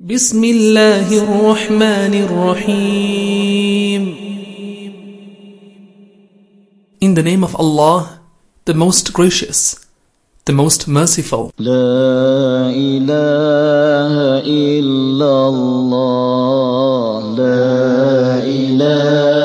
بسم الله الرحمن الرحيم In the name of Allah, the most gracious, the most merciful. لا إله إلا الله لا إله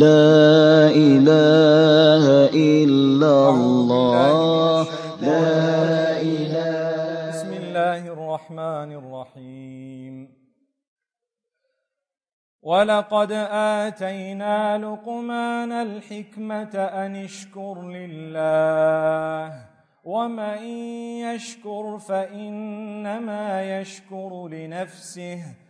لا إله إلا الله. لا إله. بسم الله الرحمن الرحيم. ولقد آتينا لقمان الحكمة أن اشكر لله ومن يشكر فإنما يشكر لنفسه.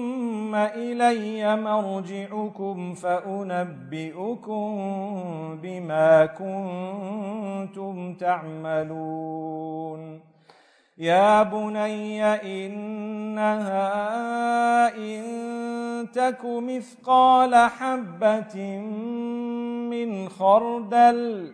إلي مرجعكم فأنبئكم بما كنتم تعملون. يا بني إنها إن تك مثقال حبة من خردل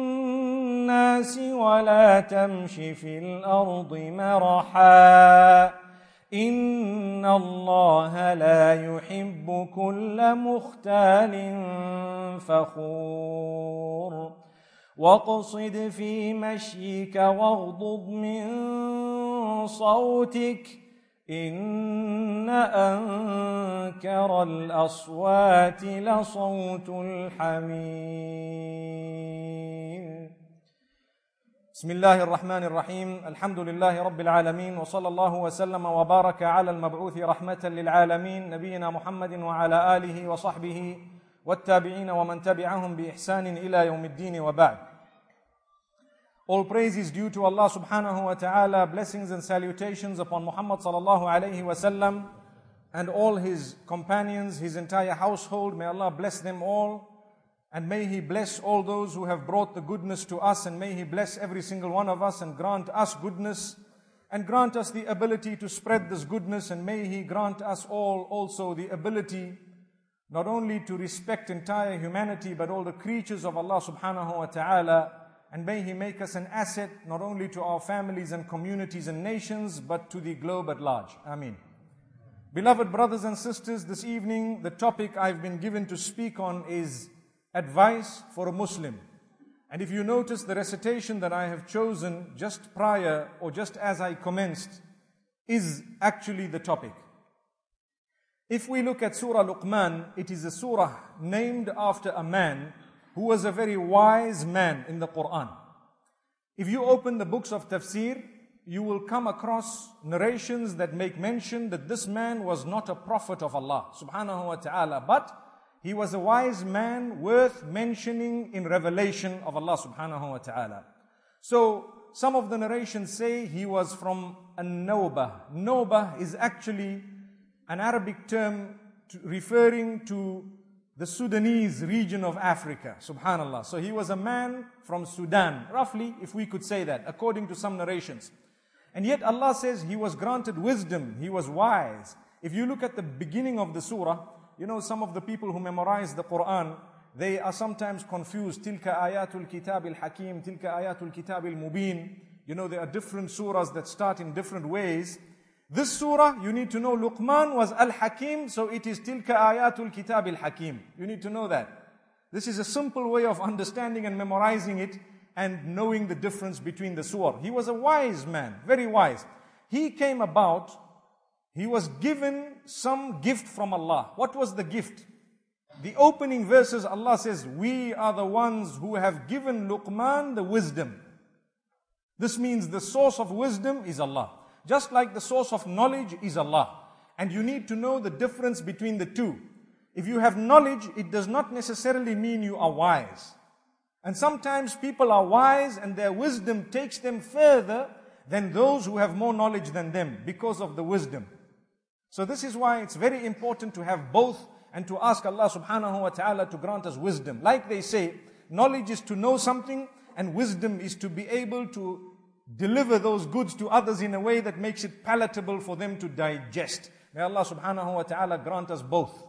ولا تمش في الأرض مرحا. إن الله لا يحب كل مختال فخور. واقصد في مشيك واغضض من صوتك. إن أنكر الأصوات لصوت الحمير بسم الله الرحمن الرحيم الحمد لله رب العالمين وصلى الله وسلم وبارك على المبعوث رحمة للعالمين نبينا محمد وعلى آله وصحبه والتابعين ومن تبعهم بإحسان إلى يوم الدين وبعد All praise is due to Allah subhanahu wa ta'ala, blessings and salutations upon Muhammad sallallahu alayhi wa sallam and all his companions, his entire household. May Allah bless them all. And may He bless all those who have brought the goodness to us, and may He bless every single one of us and grant us goodness and grant us the ability to spread this goodness, and may He grant us all also the ability not only to respect entire humanity but all the creatures of Allah subhanahu wa ta'ala, and may He make us an asset not only to our families and communities and nations but to the globe at large. Ameen. Beloved brothers and sisters, this evening the topic I've been given to speak on is advice for a Muslim. And if you notice the recitation that I have chosen just prior or just as I commenced is actually the topic. If we look at Surah Luqman, it is a surah named after a man who was a very wise man in the Quran. If you open the books of tafsir, you will come across narrations that make mention that this man was not a prophet of Allah subhanahu wa ta'ala, but he was a wise man worth mentioning in revelation of Allah subhanahu wa ta'ala. So some of the narrations say he was from An-Nawbah. Nawbah is actually an Arabic term to, referring to the Sudanese region of Africa. Subhanallah. So he was a man from Sudan, roughly, if we could say that, according to some narrations. And yet Allah says he was granted wisdom, he was wise. If you look at the beginning of the surah, you know, some of the people who memorize the Quran, they are sometimes confused. Tilka ayatul kitab al-hakim, tilka ayatul kitab al-mubin. You know, there are different surahs that start in different ways. This surah, you need to know Luqman was Al-Hakim, so it is Tilka Ayatul Kitab Al-Hakim. You need to know that. This is a simple way of understanding and memorizing it and knowing the difference between the surah. He was a wise man, very wise. He came about, he was given some gift from Allah. What was the gift? The opening verses, Allah says, We are the ones who have given Luqman the wisdom. This means the source of wisdom is Allah. Just like the source of knowledge is Allah. And you need to know the difference between the two. If you have knowledge, it does not necessarily mean you are wise. And sometimes people are wise and their wisdom takes them further than those who have more knowledge than them because of the wisdom. So this is why it's very important to have both and to ask Allah subhanahu wa ta'ala to grant us wisdom. Like they say, knowledge is to know something and wisdom is to be able to deliver those goods to others in a way that makes it palatable for them to digest. May Allah subhanahu wa ta'ala grant us both.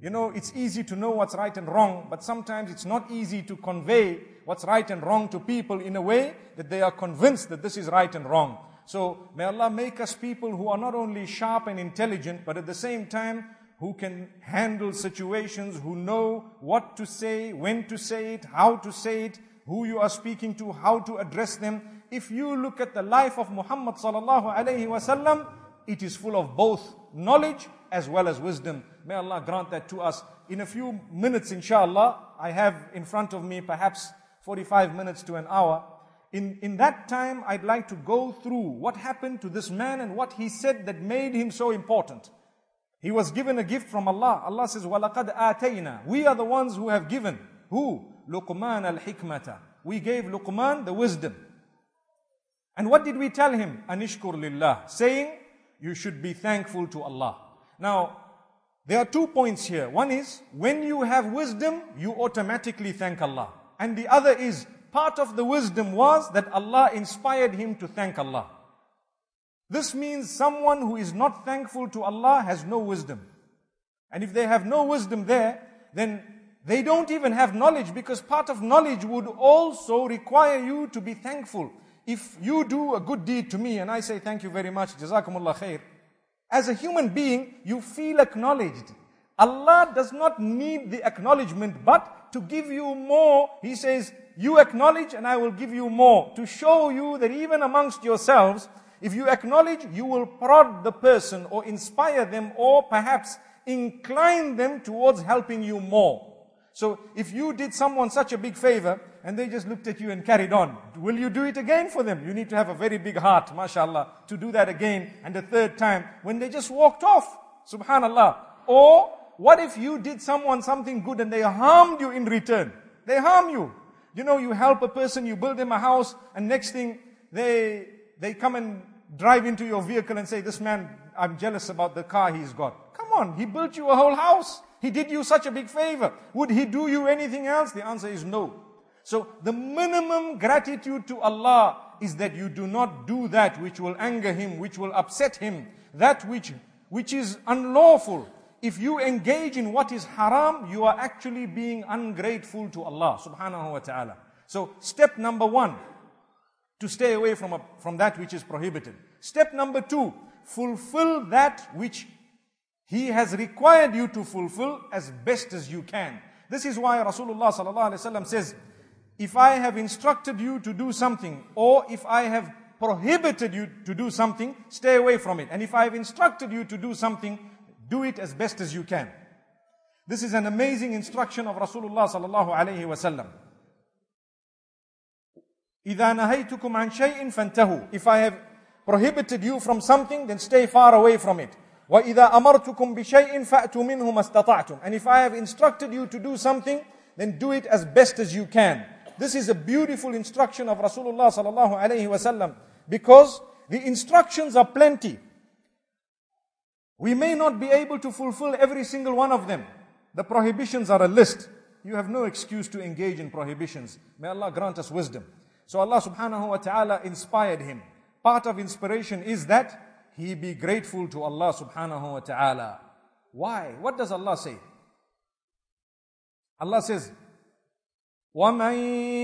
You know, it's easy to know what's right and wrong, but sometimes it's not easy to convey what's right and wrong to people in a way that they are convinced that this is right and wrong. So may Allah make us people who are not only sharp and intelligent, but at the same time who can handle situations, who know what to say, when to say it, how to say it, who you are speaking to, how to address them, if you look at the life of Muhammad sallallahu alayhi wasallam, it is full of both knowledge as well as wisdom. May Allah grant that to us. In a few minutes, inshallah, I have in front of me perhaps 45 minutes to an hour In, in that time, I'd like to go through what happened to this man and what he said that made him so important. He was given a gift from Allah. Allah says, وَلَقَدْ آتَيْنَا We are the ones who have given. Who? Luqman al-hikmata. We gave Luqman the wisdom. And what did we tell him? Anishkur lillah, saying, you should be thankful to Allah. Now, there are two points here. One is, when you have wisdom, you automatically thank Allah. And the other is, part of the wisdom was that Allah inspired him to thank Allah. This means someone who is not thankful to Allah has no wisdom. And if they have no wisdom there, then they don't even have knowledge because part of knowledge would also require you to be thankful if you do a good deed to me and I say thank you very much, jazakumullah khair, as a human being, you feel acknowledged. Allah does not need the acknowledgement, but to give you more, He says, you acknowledge and I will give you more. To show you that even amongst yourselves, if you acknowledge, you will prod the person or inspire them or perhaps incline them towards helping you more. So if you did someone such a big favor and they just looked at you and carried on, will you do it again for them? You need to have a very big heart, mashallah, to do that again and a third time when they just walked off, subhanallah. Or what if you did someone something good and they harmed you in return? They harm you. You know, you help a person, you build them a house, and next thing they they come and drive into your vehicle and say, This man, I'm jealous about the car he's got. Come on, he built you a whole house. He did you such a big favor. Would he do you anything else? The answer is no. So the minimum gratitude to Allah is that you do not do that which will anger him, which will upset him, that which, which is unlawful. If you engage in what is haram, you are actually being ungrateful to Allah subhanahu wa ta'ala. So step number one, to stay away from, a, from that which is prohibited. Step number two, fulfill that which he has required you to fulfill as best as you can. This is why Rasulullah says, if I have instructed you to do something, or if I have prohibited you to do something, stay away from it. And if I have instructed you to do something, Do it as best as you can. This is an amazing instruction of Rasulullah sallallahu alayhi wasallam. إذا نهيتكم عن شيء فانتهوا. If I have prohibited you from something, then stay far away from it. وإذا أمرتكم بشيء فأتوا منه ما استطعتم. And if I have instructed you to do something, then do it as best as you can. This is a beautiful instruction of Rasulullah sallallahu alayhi wasallam because the instructions are plenty. We may not be able to fulfill every single one of them. The prohibitions are a list. You have no excuse to engage in prohibitions. May Allah grant us wisdom. So Allah subhanahu wa ta'ala inspired him. Part of inspiration is that he be grateful to Allah subhanahu wa ta'ala. Why? What does Allah say? Allah says, وَمَن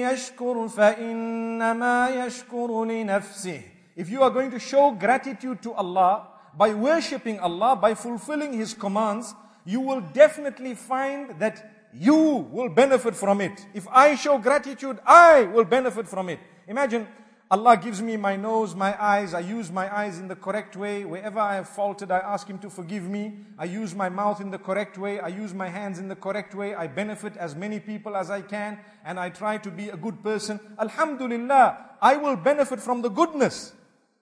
يَشْكُرْ فَإِنَّمَا يَشْكُرُ لِنَفْسِهِ If you are going to show gratitude to Allah by worshipping Allah, by fulfilling His commands, you will definitely find that you will benefit from it. If I show gratitude, I will benefit from it. Imagine Allah gives me my nose, my eyes. I use my eyes in the correct way. Wherever I have faulted, I ask Him to forgive me. I use my mouth in the correct way. I use my hands in the correct way. I benefit as many people as I can. And I try to be a good person. Alhamdulillah, I will benefit from the goodness.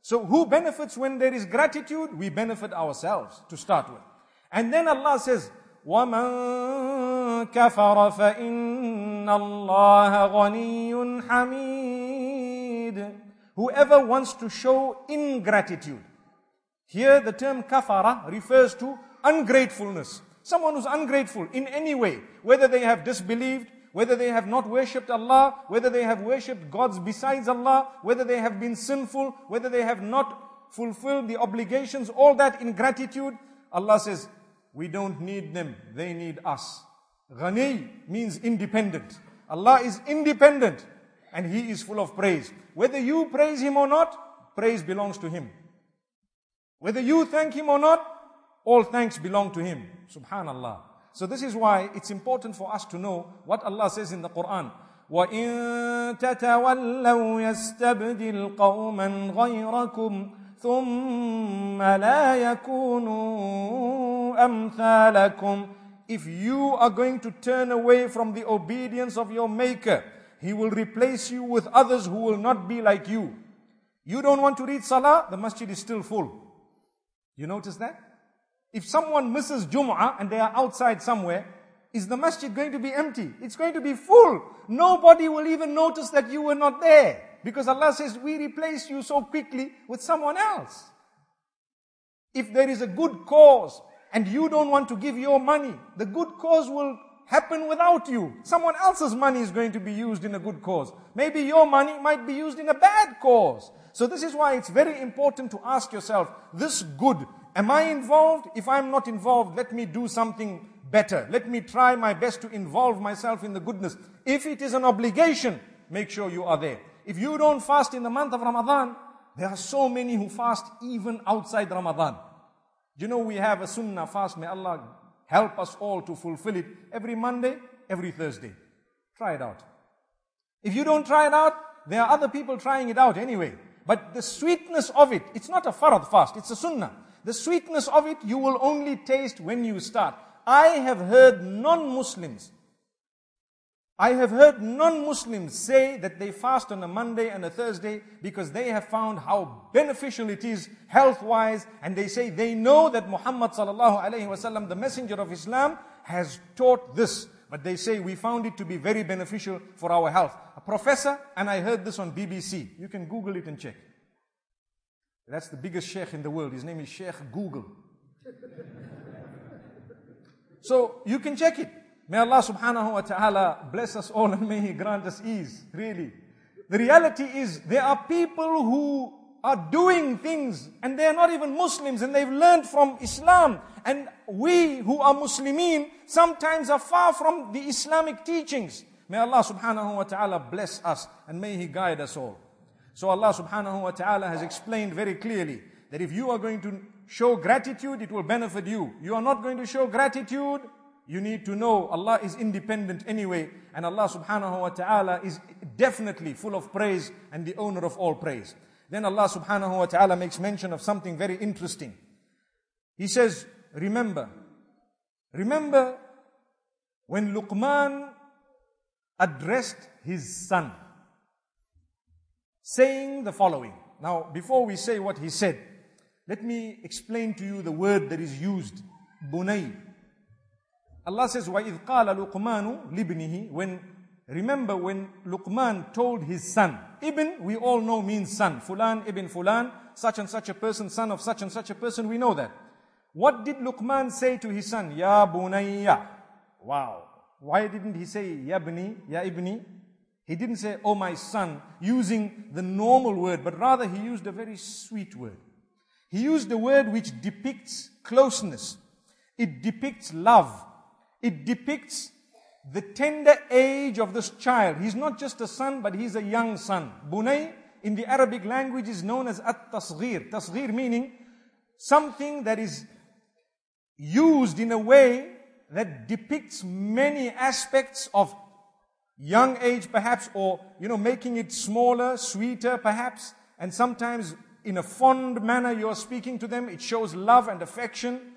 So who benefits when there is gratitude? We benefit ourselves to start with. And then Allah says, وَمَن كَفَرَ فَإِنَّ اللَّهَ غَنِيٌّ حَمِيدٌ Whoever wants to show ingratitude. Here the term kafara refers to ungratefulness. Someone who's ungrateful in any way, whether they have disbelieved, whether they have not worshipped Allah, whether they have worshipped gods besides Allah, whether they have been sinful, whether they have not fulfilled the obligations, all that ingratitude, Allah says, we don't need them, they need us. Ghani means independent. Allah is independent and He is full of praise. Whether you praise Him or not, praise belongs to Him. Whether you thank Him or not, all thanks belong to Him. Subhanallah. So this is why it's important for us to know what Allah says in the Quran. وَإِن تَتَوَلَّوْا يَسْتَبْدِلْ قَوْمًا غَيْرَكُمْ ثم لا يكونوا أمثالكم If you are going to turn away from the obedience of your Maker, He will replace you with others who will not be like you. You don't want to read Salah, the masjid is still full. You notice that? If someone misses Jum'ah and they are outside somewhere, is the masjid going to be empty? It's going to be full. Nobody will even notice that you were not there. Because Allah says, we replace you so quickly with someone else. If there is a good cause and you don't want to give your money, the good cause will happen without you. Someone else's money is going to be used in a good cause. Maybe your money might be used in a bad cause. So this is why it's very important to ask yourself, this good, am I involved? If I'm not involved, let me do something better. Let me try my best to involve myself in the goodness. If it is an obligation, make sure you are there. If you don't fast in the month of Ramadan, there are so many who fast even outside Ramadan. You know, we have a sunnah fast. May Allah help us all to fulfill it every Monday, every Thursday. Try it out. If you don't try it out, there are other people trying it out anyway. But the sweetness of it, it's not a fard fast, it's a sunnah. The sweetness of it you will only taste when you start. I have heard non-Muslims I have heard non-Muslims say that they fast on a Monday and a Thursday because they have found how beneficial it is health-wise and they say they know that Muhammad the messenger of Islam, has taught this. But they say we found it to be very beneficial for our health. A professor, and I heard this on BBC. You can Google it and check. That's the biggest sheikh in the world. His name is Sheikh Google. so you can check it. May Allah subhanahu wa ta'ala bless us all and may He grant us ease, really. The reality is there are people who are doing things and they are not even Muslims and they've learned from Islam. And we who are Muslimin sometimes are far from the Islamic teachings. May Allah subhanahu wa ta'ala bless us and may He guide us all. So Allah subhanahu wa ta'ala has explained very clearly that if you are going to show gratitude, it will benefit you. You are not going to show gratitude, you need to know Allah is independent anyway, and Allah subhanahu wa ta'ala is definitely full of praise and the owner of all praise. Then Allah subhanahu wa ta'ala makes mention of something very interesting. He says, remember. Remember when Luqman addressed his son, saying the following. Now, before we say what he said, let me explain to you the word that is used, bunay. Allah says, وَإِذْ قَالَ لُقْمَانُ لِبْنِهِ When, remember when Luqman told his son, Ibn, we all know means son. Fulan ibn Fulan, such and such a person, son of such and such a person, we know that. What did Luqman say to his son? Ya bunayya. Wow. Why didn't he say yabni, ya ibni? He didn't say, oh my son, using the normal word, but rather he used a very sweet word. He used a word which depicts closeness. It depicts love. It depicts the tender age of this child. He's not just a son, but he's a young son. Bunay in the Arabic language is known as at-tasghir. Tasghir meaning something that is used in a way that depicts many aspects of young age perhaps or you know making it smaller sweeter perhaps and sometimes in a fond manner you're speaking to them it shows love and affection.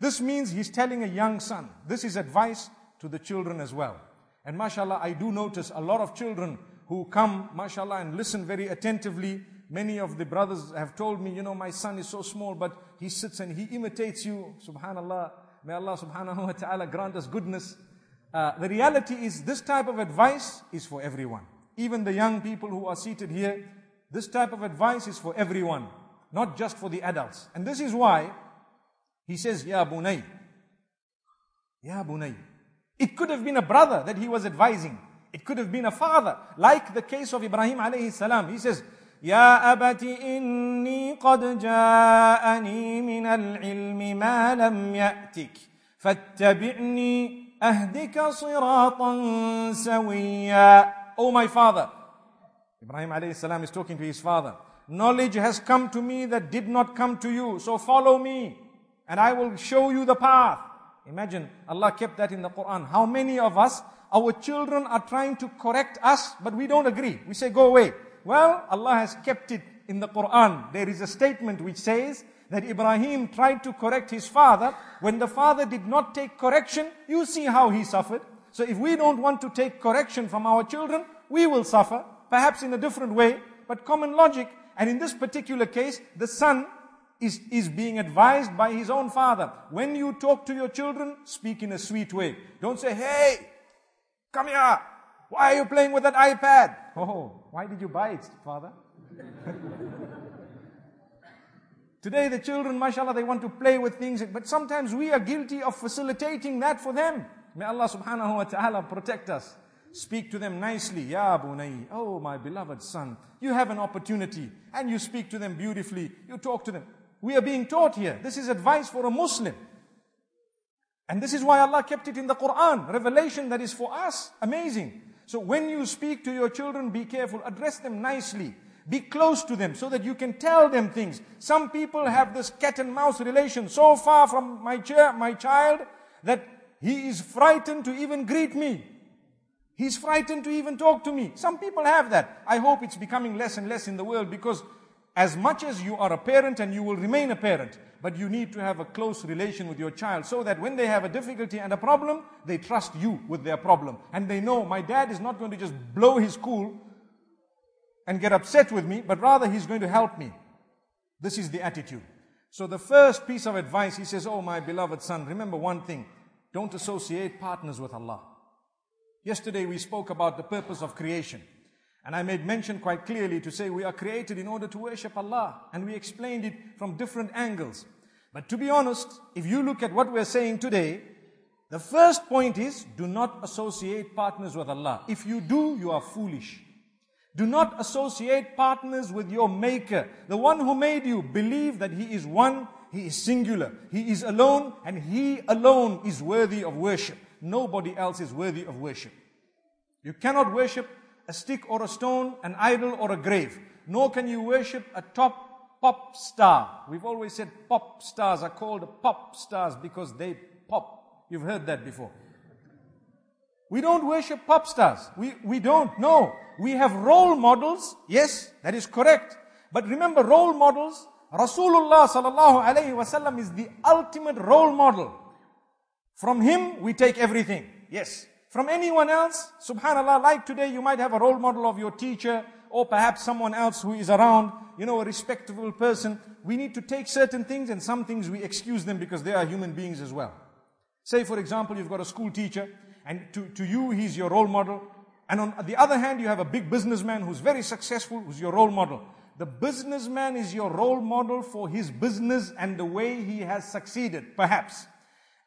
This means he's telling a young son. This is advice to the children as well. And mashallah i do notice a lot of children who come mashallah and listen very attentively. Many of the brothers have told me you know my son is so small but he sits and he imitates you. Subhanallah. May Allah subhanahu wa ta'ala grant us goodness. Uh, the reality is this type of advice is for everyone. Even the young people who are seated here, this type of advice is for everyone, not just for the adults. And this is why he says, Ya bunay. Ya bunay. It could have been a brother that he was advising. It could have been a father, like the case of Ibrahim alayhi salam. He says, يا أبت إني قد جاءني من العلم ما لم يأتك فاتبعني أهدك صراطا سويا Oh my father Ibrahim alayhi salam is talking to his father Knowledge has come to me that did not come to you so follow me and I will show you the path Imagine Allah kept that in the Quran How many of us our children are trying to correct us but we don't agree we say go away well, Allah has kept it in the Quran. There is a statement which says that Ibrahim tried to correct his father. When the father did not take correction, you see how he suffered. So if we don't want to take correction from our children, we will suffer, perhaps in a different way, but common logic. And in this particular case, the son is, is being advised by his own father. When you talk to your children, speak in a sweet way. Don't say, hey, come here. Why are you playing with that iPad? Oh, why did you buy it, father? Today the children, mashallah, they want to play with things, but sometimes we are guilty of facilitating that for them. May Allah subhanahu wa ta'ala protect us. Speak to them nicely. Ya bunay, oh my beloved son, you have an opportunity and you speak to them beautifully. You talk to them. We are being taught here. This is advice for a Muslim. And this is why Allah kept it in the Quran. Revelation that is for us. Amazing. So when you speak to your children, be careful. Address them nicely. Be close to them so that you can tell them things. Some people have this cat and mouse relation so far from my, chair, my child that he is frightened to even greet me. He's frightened to even talk to me. Some people have that. I hope it's becoming less and less in the world because as much as you are a parent and you will remain a parent, but you need to have a close relation with your child so that when they have a difficulty and a problem, they trust you with their problem. And they know my dad is not going to just blow his cool and get upset with me, but rather he's going to help me. This is the attitude. So the first piece of advice, he says, Oh, my beloved son, remember one thing. Don't associate partners with Allah. Yesterday we spoke about the purpose of creation. And I made mention quite clearly to say we are created in order to worship Allah. And we explained it from different angles. But to be honest, if you look at what we're saying today, the first point is do not associate partners with Allah. If you do, you are foolish. Do not associate partners with your maker. The one who made you. Believe that He is one, He is singular, He is alone, and He alone is worthy of worship. Nobody else is worthy of worship. You cannot worship a stick or a stone, an idol or a grave. Nor can you worship a top pop star. We've always said pop stars are called pop stars because they pop. You've heard that before. We don't worship pop stars. We, we don't. No. We have role models. Yes, that is correct. But remember, role models, Rasulullah sallallahu alayhi wasallam is the ultimate role model. From him, we take everything. Yes. From anyone else, subhanAllah, like today, you might have a role model of your teacher or perhaps someone else who is around, you know, a respectable person. We need to take certain things and some things we excuse them because they are human beings as well. Say, for example, you've got a school teacher and to, to you, he's your role model. And on the other hand, you have a big businessman who's very successful, who's your role model. The businessman is your role model for his business and the way he has succeeded, perhaps.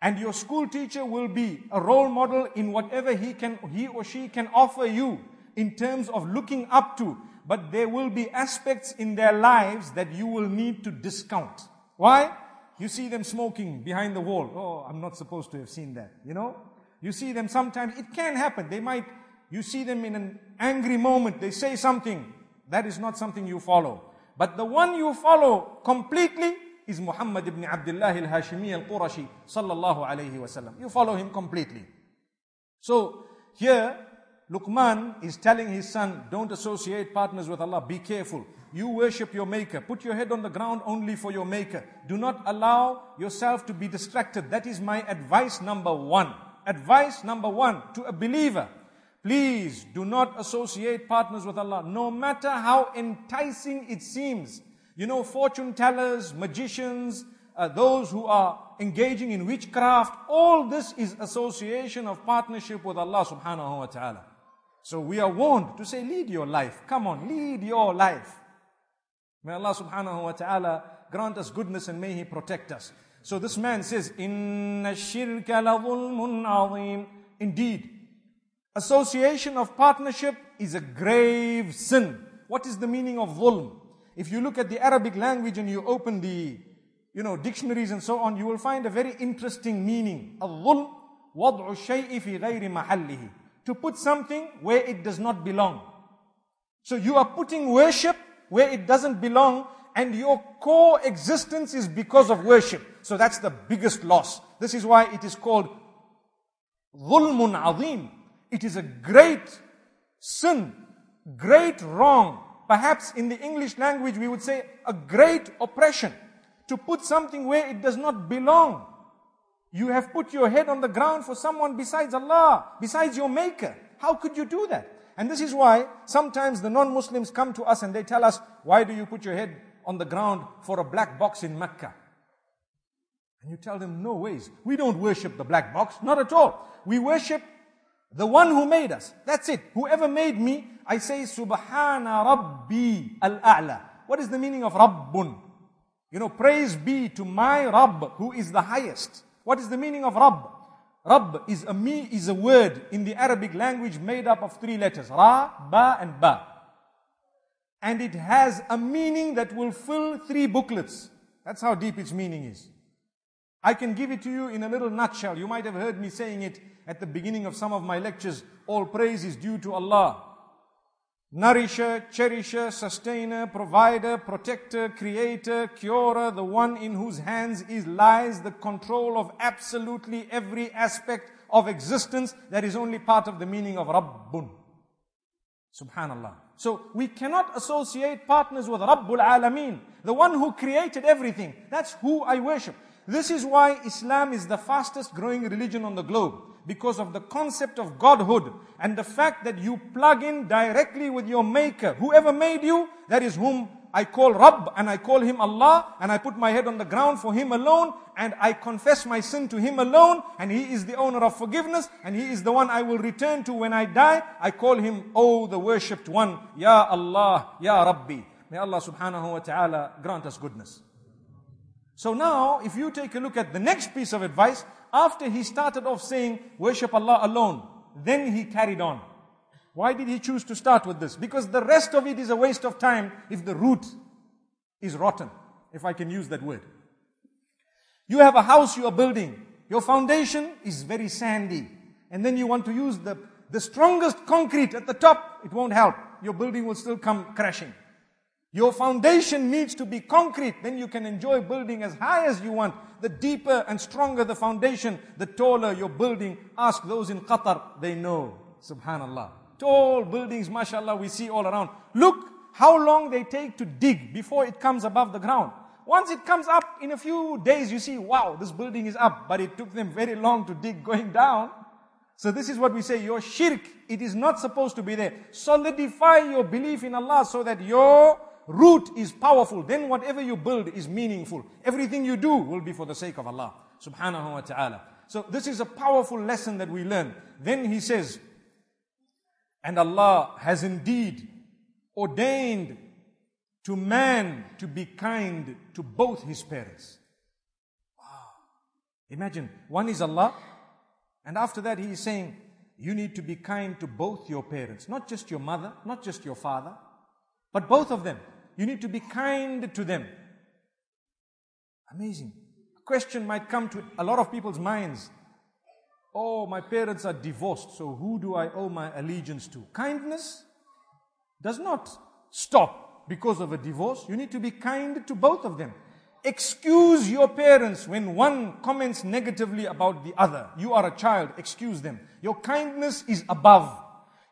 And your school teacher will be a role model in whatever he can, he or she can offer you in terms of looking up to. But there will be aspects in their lives that you will need to discount. Why? You see them smoking behind the wall. Oh, I'm not supposed to have seen that. You know? You see them sometimes, it can happen. They might, you see them in an angry moment, they say something. That is not something you follow. But the one you follow completely is Muhammad ibn Abdullah al-Hashimi al-Qurashi sallallahu alayhi wasallam. You follow him completely. So here Luqman is telling his son, don't associate partners with Allah. Be careful. You worship your maker. Put your head on the ground only for your maker. Do not allow yourself to be distracted. That is my advice number one. Advice number one to a believer. Please do not associate partners with Allah, no matter how enticing it seems. You know, fortune tellers, magicians, uh, those who are engaging in witchcraft, all this is association of partnership with Allah subhanahu wa ta'ala. So we are warned to say, lead your life. Come on, lead your life. May Allah subhanahu wa ta'ala grant us goodness and may He protect us. So this man says, Inna shirka lazulmun. Indeed, association of partnership is a grave sin. What is the meaning of zulm? If you look at the Arabic language and you open the, you know, dictionaries and so on, you will find a very interesting meaning. Al-zulm, wad'u shay'i fi ghayri mahallihi. To put something where it does not belong. So you are putting worship where it doesn't belong and your core existence is because of worship. So that's the biggest loss. This is why it is called Zulmun Azim. It is a great sin, great wrong. Perhaps in the English language we would say a great oppression. To put something where it does not belong. You have put your head on the ground for someone besides Allah, besides your maker. How could you do that? And this is why sometimes the non-Muslims come to us and they tell us, why do you put your head on the ground for a black box in Mecca? And you tell them, no ways. We don't worship the black box. Not at all. We worship the one who made us. That's it. Whoever made me, I say Subhana Rabbi al-A'la. What is the meaning of Rabbun? You know, praise be to my Rabb who is the highest. What is the meaning of Rabb? Rabb is a me is a word in the Arabic language made up of three letters. Ra, Ba and Ba. And it has a meaning that will fill three booklets. That's how deep its meaning is. I can give it to you in a little nutshell. You might have heard me saying it at the beginning of some of my lectures. All praise is due to Allah nourisher, cherisher, sustainer, provider, protector, creator, curer, the one in whose hands is lies the control of absolutely every aspect of existence that is only part of the meaning of Rabbun. Subhanallah. So we cannot associate partners with Rabbul Alameen, the one who created everything. That's who I worship. This is why Islam is the fastest growing religion on the globe because of the concept of Godhood and the fact that you plug in directly with your maker. Whoever made you, that is whom I call Rabb and I call him Allah and I put my head on the ground for him alone and I confess my sin to him alone and he is the owner of forgiveness and he is the one I will return to when I die. I call him, Oh, the worshipped one, Ya Allah, Ya Rabbi. May Allah subhanahu wa ta'ala grant us goodness. So now, if you take a look at the next piece of advice, after he started off saying, worship Allah alone, then he carried on. Why did he choose to start with this? Because the rest of it is a waste of time if the root is rotten, if I can use that word. You have a house you are building. Your foundation is very sandy. And then you want to use the, the strongest concrete at the top. It won't help. Your building will still come crashing. Your foundation needs to be concrete. Then you can enjoy building as high as you want. The deeper and stronger the foundation, the taller your building. Ask those in Qatar, they know. Subhanallah. Tall buildings, mashallah, we see all around. Look how long they take to dig before it comes above the ground. Once it comes up in a few days, you see, wow, this building is up, but it took them very long to dig going down. So this is what we say, your shirk, it is not supposed to be there. Solidify your belief in Allah so that your root is powerful. Then whatever you build is meaningful. Everything you do will be for the sake of Allah subhanahu wa ta'ala. So this is a powerful lesson that we learn. Then he says, and Allah has indeed ordained to man to be kind to both his parents. Wow. Imagine, one is Allah, and after that he is saying, you need to be kind to both your parents, not just your mother, not just your father, but both of them. You need to be kind to them. Amazing. A question might come to a lot of people's minds. Oh, my parents are divorced, so who do I owe my allegiance to? Kindness does not stop because of a divorce. You need to be kind to both of them. Excuse your parents when one comments negatively about the other. You are a child, excuse them. Your kindness is above.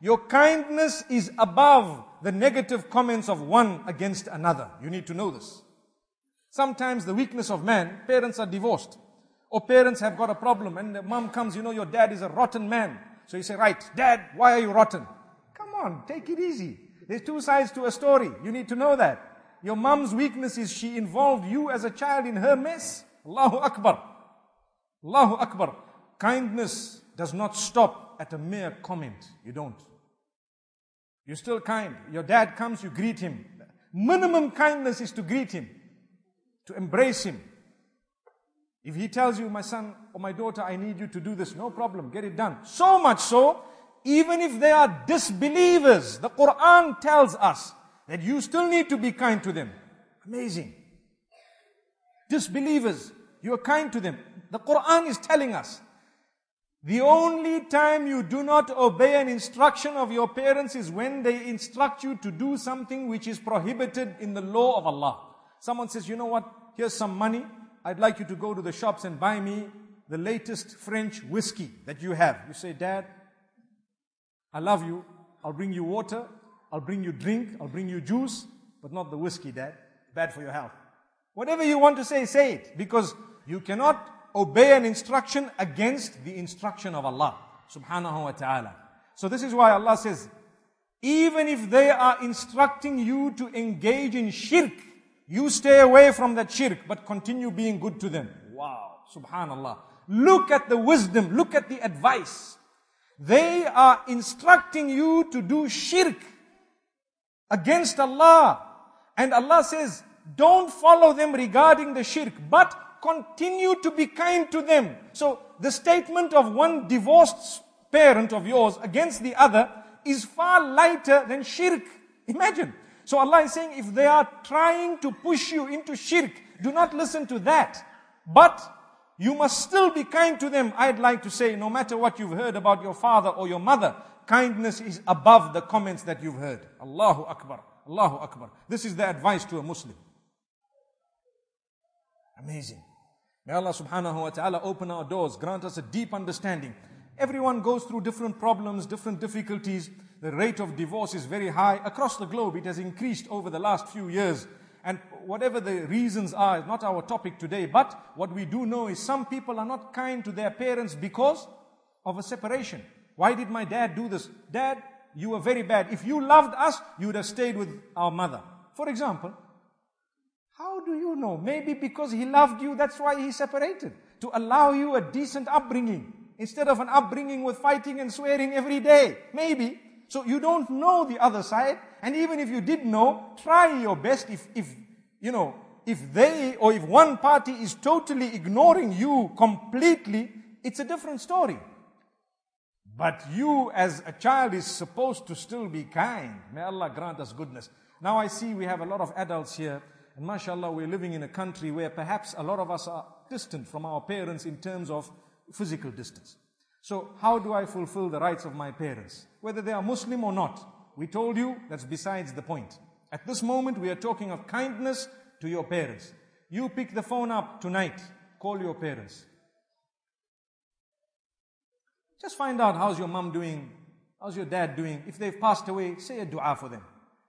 Your kindness is above the negative comments of one against another. You need to know this. Sometimes the weakness of man, parents are divorced. Or parents have got a problem and the mom comes, you know, your dad is a rotten man. So you say, right, dad, why are you rotten? Come on, take it easy. There's two sides to a story. You need to know that. Your mom's weakness is she involved you as a child in her mess. Allahu Akbar. Allahu Akbar. Kindness does not stop at a mere comment. You don't. You're still kind. Your dad comes, you greet him. Minimum kindness is to greet him, to embrace him. If he tells you, my son or my daughter, I need you to do this, no problem, get it done. So much so, even if they are disbelievers, the Quran tells us that you still need to be kind to them. Amazing. Disbelievers, you are kind to them. The Quran is telling us the only time you do not obey an instruction of your parents is when they instruct you to do something which is prohibited in the law of Allah. Someone says, you know what, here's some money. I'd like you to go to the shops and buy me the latest French whiskey that you have. You say, Dad, I love you. I'll bring you water. I'll bring you drink. I'll bring you juice, but not the whiskey, Dad. Bad for your health. Whatever you want to say, say it. Because you cannot obey an instruction against the instruction of Allah subhanahu wa ta'ala. So this is why Allah says, even if they are instructing you to engage in shirk, you stay away from that shirk, but continue being good to them. Wow, subhanallah. Look at the wisdom, look at the advice. They are instructing you to do shirk against Allah. And Allah says, don't follow them regarding the shirk, but continue to be kind to them. So the statement of one divorced parent of yours against the other is far lighter than shirk. Imagine. So Allah is saying if they are trying to push you into shirk, do not listen to that. But you must still be kind to them. I'd like to say, no matter what you've heard about your father or your mother, kindness is above the comments that you've heard. Allahu Akbar. Allahu Akbar. This is the advice to a Muslim. Amazing. May Allah subhanahu wa ta'ala open our doors, grant us a deep understanding. Everyone goes through different problems, different difficulties. The rate of divorce is very high. Across the globe, it has increased over the last few years. And whatever the reasons are, is not our topic today. But what we do know is some people are not kind to their parents because of a separation. Why did my dad do this? Dad, you were very bad. If you loved us, you would have stayed with our mother. For example, how do you know? Maybe because he loved you, that's why he separated. To allow you a decent upbringing. Instead of an upbringing with fighting and swearing every day. Maybe. So you don't know the other side. And even if you did know, try your best. If, if, you know, if they or if one party is totally ignoring you completely, it's a different story. But you as a child is supposed to still be kind. May Allah grant us goodness. Now I see we have a lot of adults here and mashallah, we're living in a country where perhaps a lot of us are distant from our parents in terms of physical distance. So how do I fulfill the rights of my parents? Whether they are Muslim or not. We told you that's besides the point. At this moment, we are talking of kindness to your parents. You pick the phone up tonight. Call your parents. Just find out how's your mom doing, how's your dad doing. If they've passed away, say a dua for them.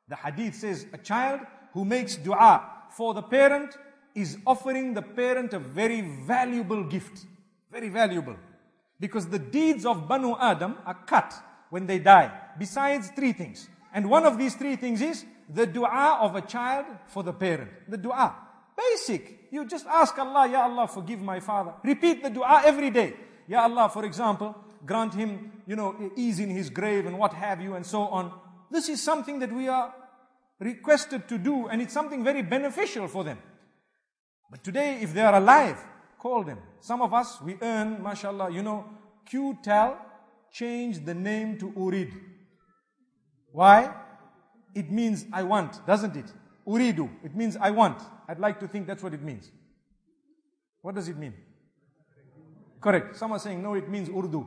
The hadith says a child who makes dua for the parent is offering the parent a very valuable gift. Very valuable. Because the deeds of Banu Adam are cut when they die. Besides three things. And one of these three things is the dua of a child for the parent. The dua. Basic. You just ask Allah, Ya Allah, forgive my father. Repeat the dua every day. Ya Allah, for example, grant him, you know, ease in his grave and what have you and so on. This is something that we are requested to do and it's something very beneficial for them. But today, if they are alive, call them. Some of us, we earn, mashallah, you know, QTEL changed the name to Urid. Why? It means I want, doesn't it? Uridu. It means I want. I'd like to think that's what it means. What does it mean? Correct. Some are saying, no, it means Urdu.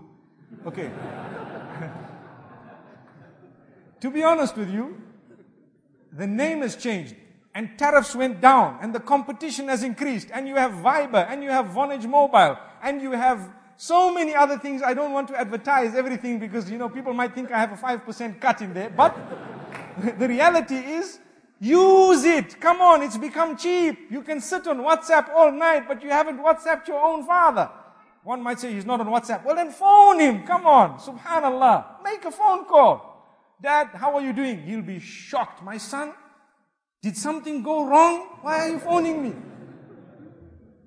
Okay. to be honest with you, the name has changed and tariffs went down and the competition has increased and you have Viber and you have Vonage Mobile and you have so many other things. I don't want to advertise everything because, you know, people might think I have a 5% cut in there. But the reality is, use it. Come on, it's become cheap. You can sit on WhatsApp all night, but you haven't WhatsApped your own father. One might say he's not on WhatsApp. Well then phone him. Come on. Subhanallah. Make a phone call. Dad, how are you doing? He'll be shocked. My son, did something go wrong? Why are you phoning me?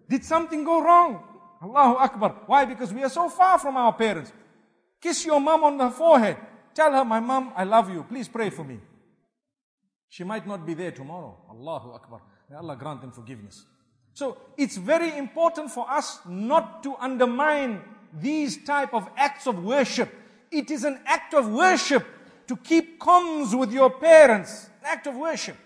Did something go wrong? Allahu Akbar. Why? Because we are so far from our parents. Kiss your mom on the forehead. Tell her, my mom, I love you. Please pray for me. She might not be there tomorrow. Allahu Akbar. May Allah grant them forgiveness. So it's very important for us not to undermine these type of acts of worship. It is an act of worship to keep comms with your parents. An act of worship.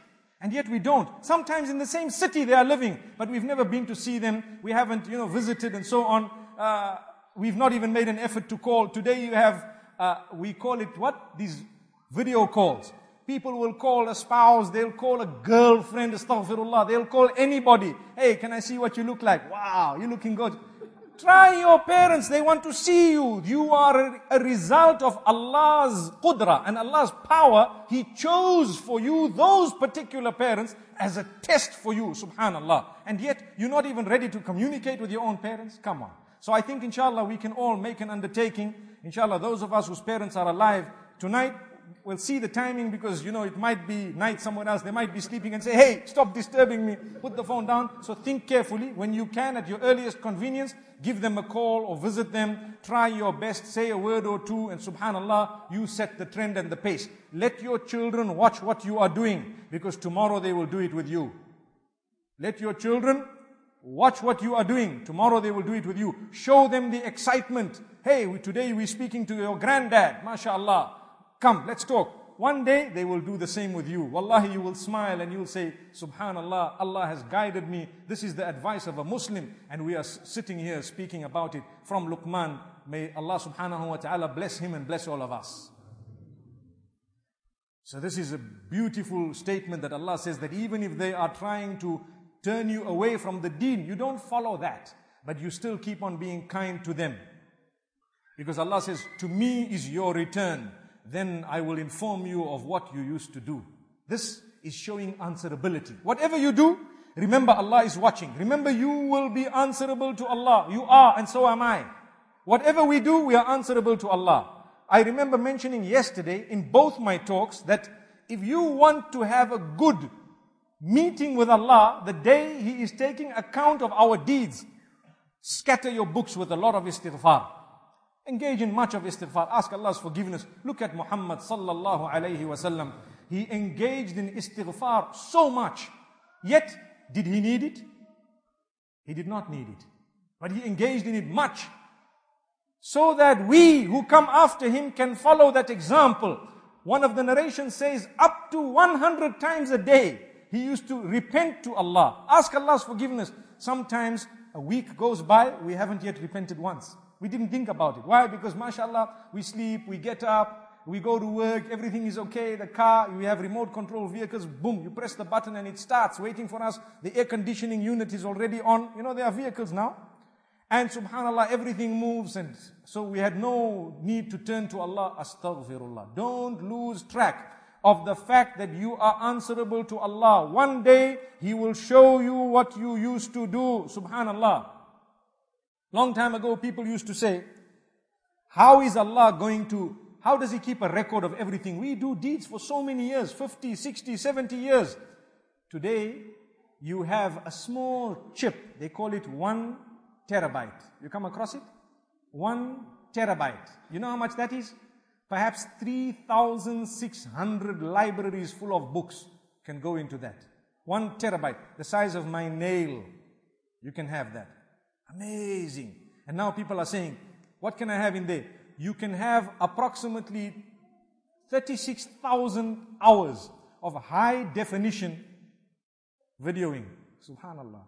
And yet we don't. Sometimes in the same city they are living, but we've never been to see them. We haven't, you know, visited and so on. Uh, we've not even made an effort to call. Today you have, uh, we call it what? These video calls. People will call a spouse, they'll call a girlfriend, astaghfirullah, they'll call anybody. Hey, can I see what you look like? Wow, you're looking good. Try your parents, they want to see you. You are a, result of Allah's qudra and Allah's power. He chose for you those particular parents as a test for you, subhanallah. And yet, you're not even ready to communicate with your own parents? Come on. So I think inshallah we can all make an undertaking. Inshallah, those of us whose parents are alive, tonight will see the timing because, you know, it might be night somewhere else. They might be sleeping and say, hey, stop disturbing me. Put the phone down. So think carefully. When you can, at your earliest convenience, give them a call or visit them. Try your best. Say a word or two. And subhanallah, you set the trend and the pace. Let your children watch what you are doing because tomorrow they will do it with you. Let your children watch what you are doing. Tomorrow they will do it with you. Show them the excitement. Hey, today we're speaking to your granddad. MashaAllah. Come, let's talk. One day they will do the same with you. Wallahi, you will smile and you'll say, Subhanallah, Allah has guided me. This is the advice of a Muslim. And we are sitting here speaking about it from Luqman. May Allah subhanahu wa ta'ala bless him and bless all of us. So this is a beautiful statement that Allah says that even if they are trying to turn you away from the deen, you don't follow that. But you still keep on being kind to them. Because Allah says, to me is your return then I will inform you of what you used to do. This is showing answerability. Whatever you do, remember Allah is watching. Remember you will be answerable to Allah. You are and so am I. Whatever we do, we are answerable to Allah. I remember mentioning yesterday in both my talks that if you want to have a good meeting with Allah, the day He is taking account of our deeds, scatter your books with a lot of istighfar. Engage in much of istighfar. Ask Allah's forgiveness. Look at Muhammad sallallahu alayhi wasallam. He engaged in istighfar so much. Yet, did he need it? He did not need it. But he engaged in it much. So that we who come after him can follow that example. One of the narrations says up to 100 times a day, he used to repent to Allah. Ask Allah's forgiveness. Sometimes a week goes by, we haven't yet repented once. We didn't think about it. Why? Because mashallah, we sleep, we get up, we go to work, everything is okay, the car, we have remote control vehicles, boom, you press the button and it starts waiting for us. The air conditioning unit is already on. You know, there are vehicles now. And subhanAllah, everything moves and so we had no need to turn to Allah. Astaghfirullah. Don't lose track of the fact that you are answerable to Allah. One day He will show you what you used to do. Subhanallah. Long time ago, people used to say, how is Allah going to, how does He keep a record of everything? We do deeds for so many years, 50, 60, 70 years. Today, you have a small chip. They call it one terabyte. You come across it? One terabyte. You know how much that is? Perhaps 3,600 libraries full of books can go into that. One terabyte, the size of my nail. You can have that. Amazing. And now people are saying, what can I have in there? You can have approximately 36,000 hours of high definition videoing. Subhanallah.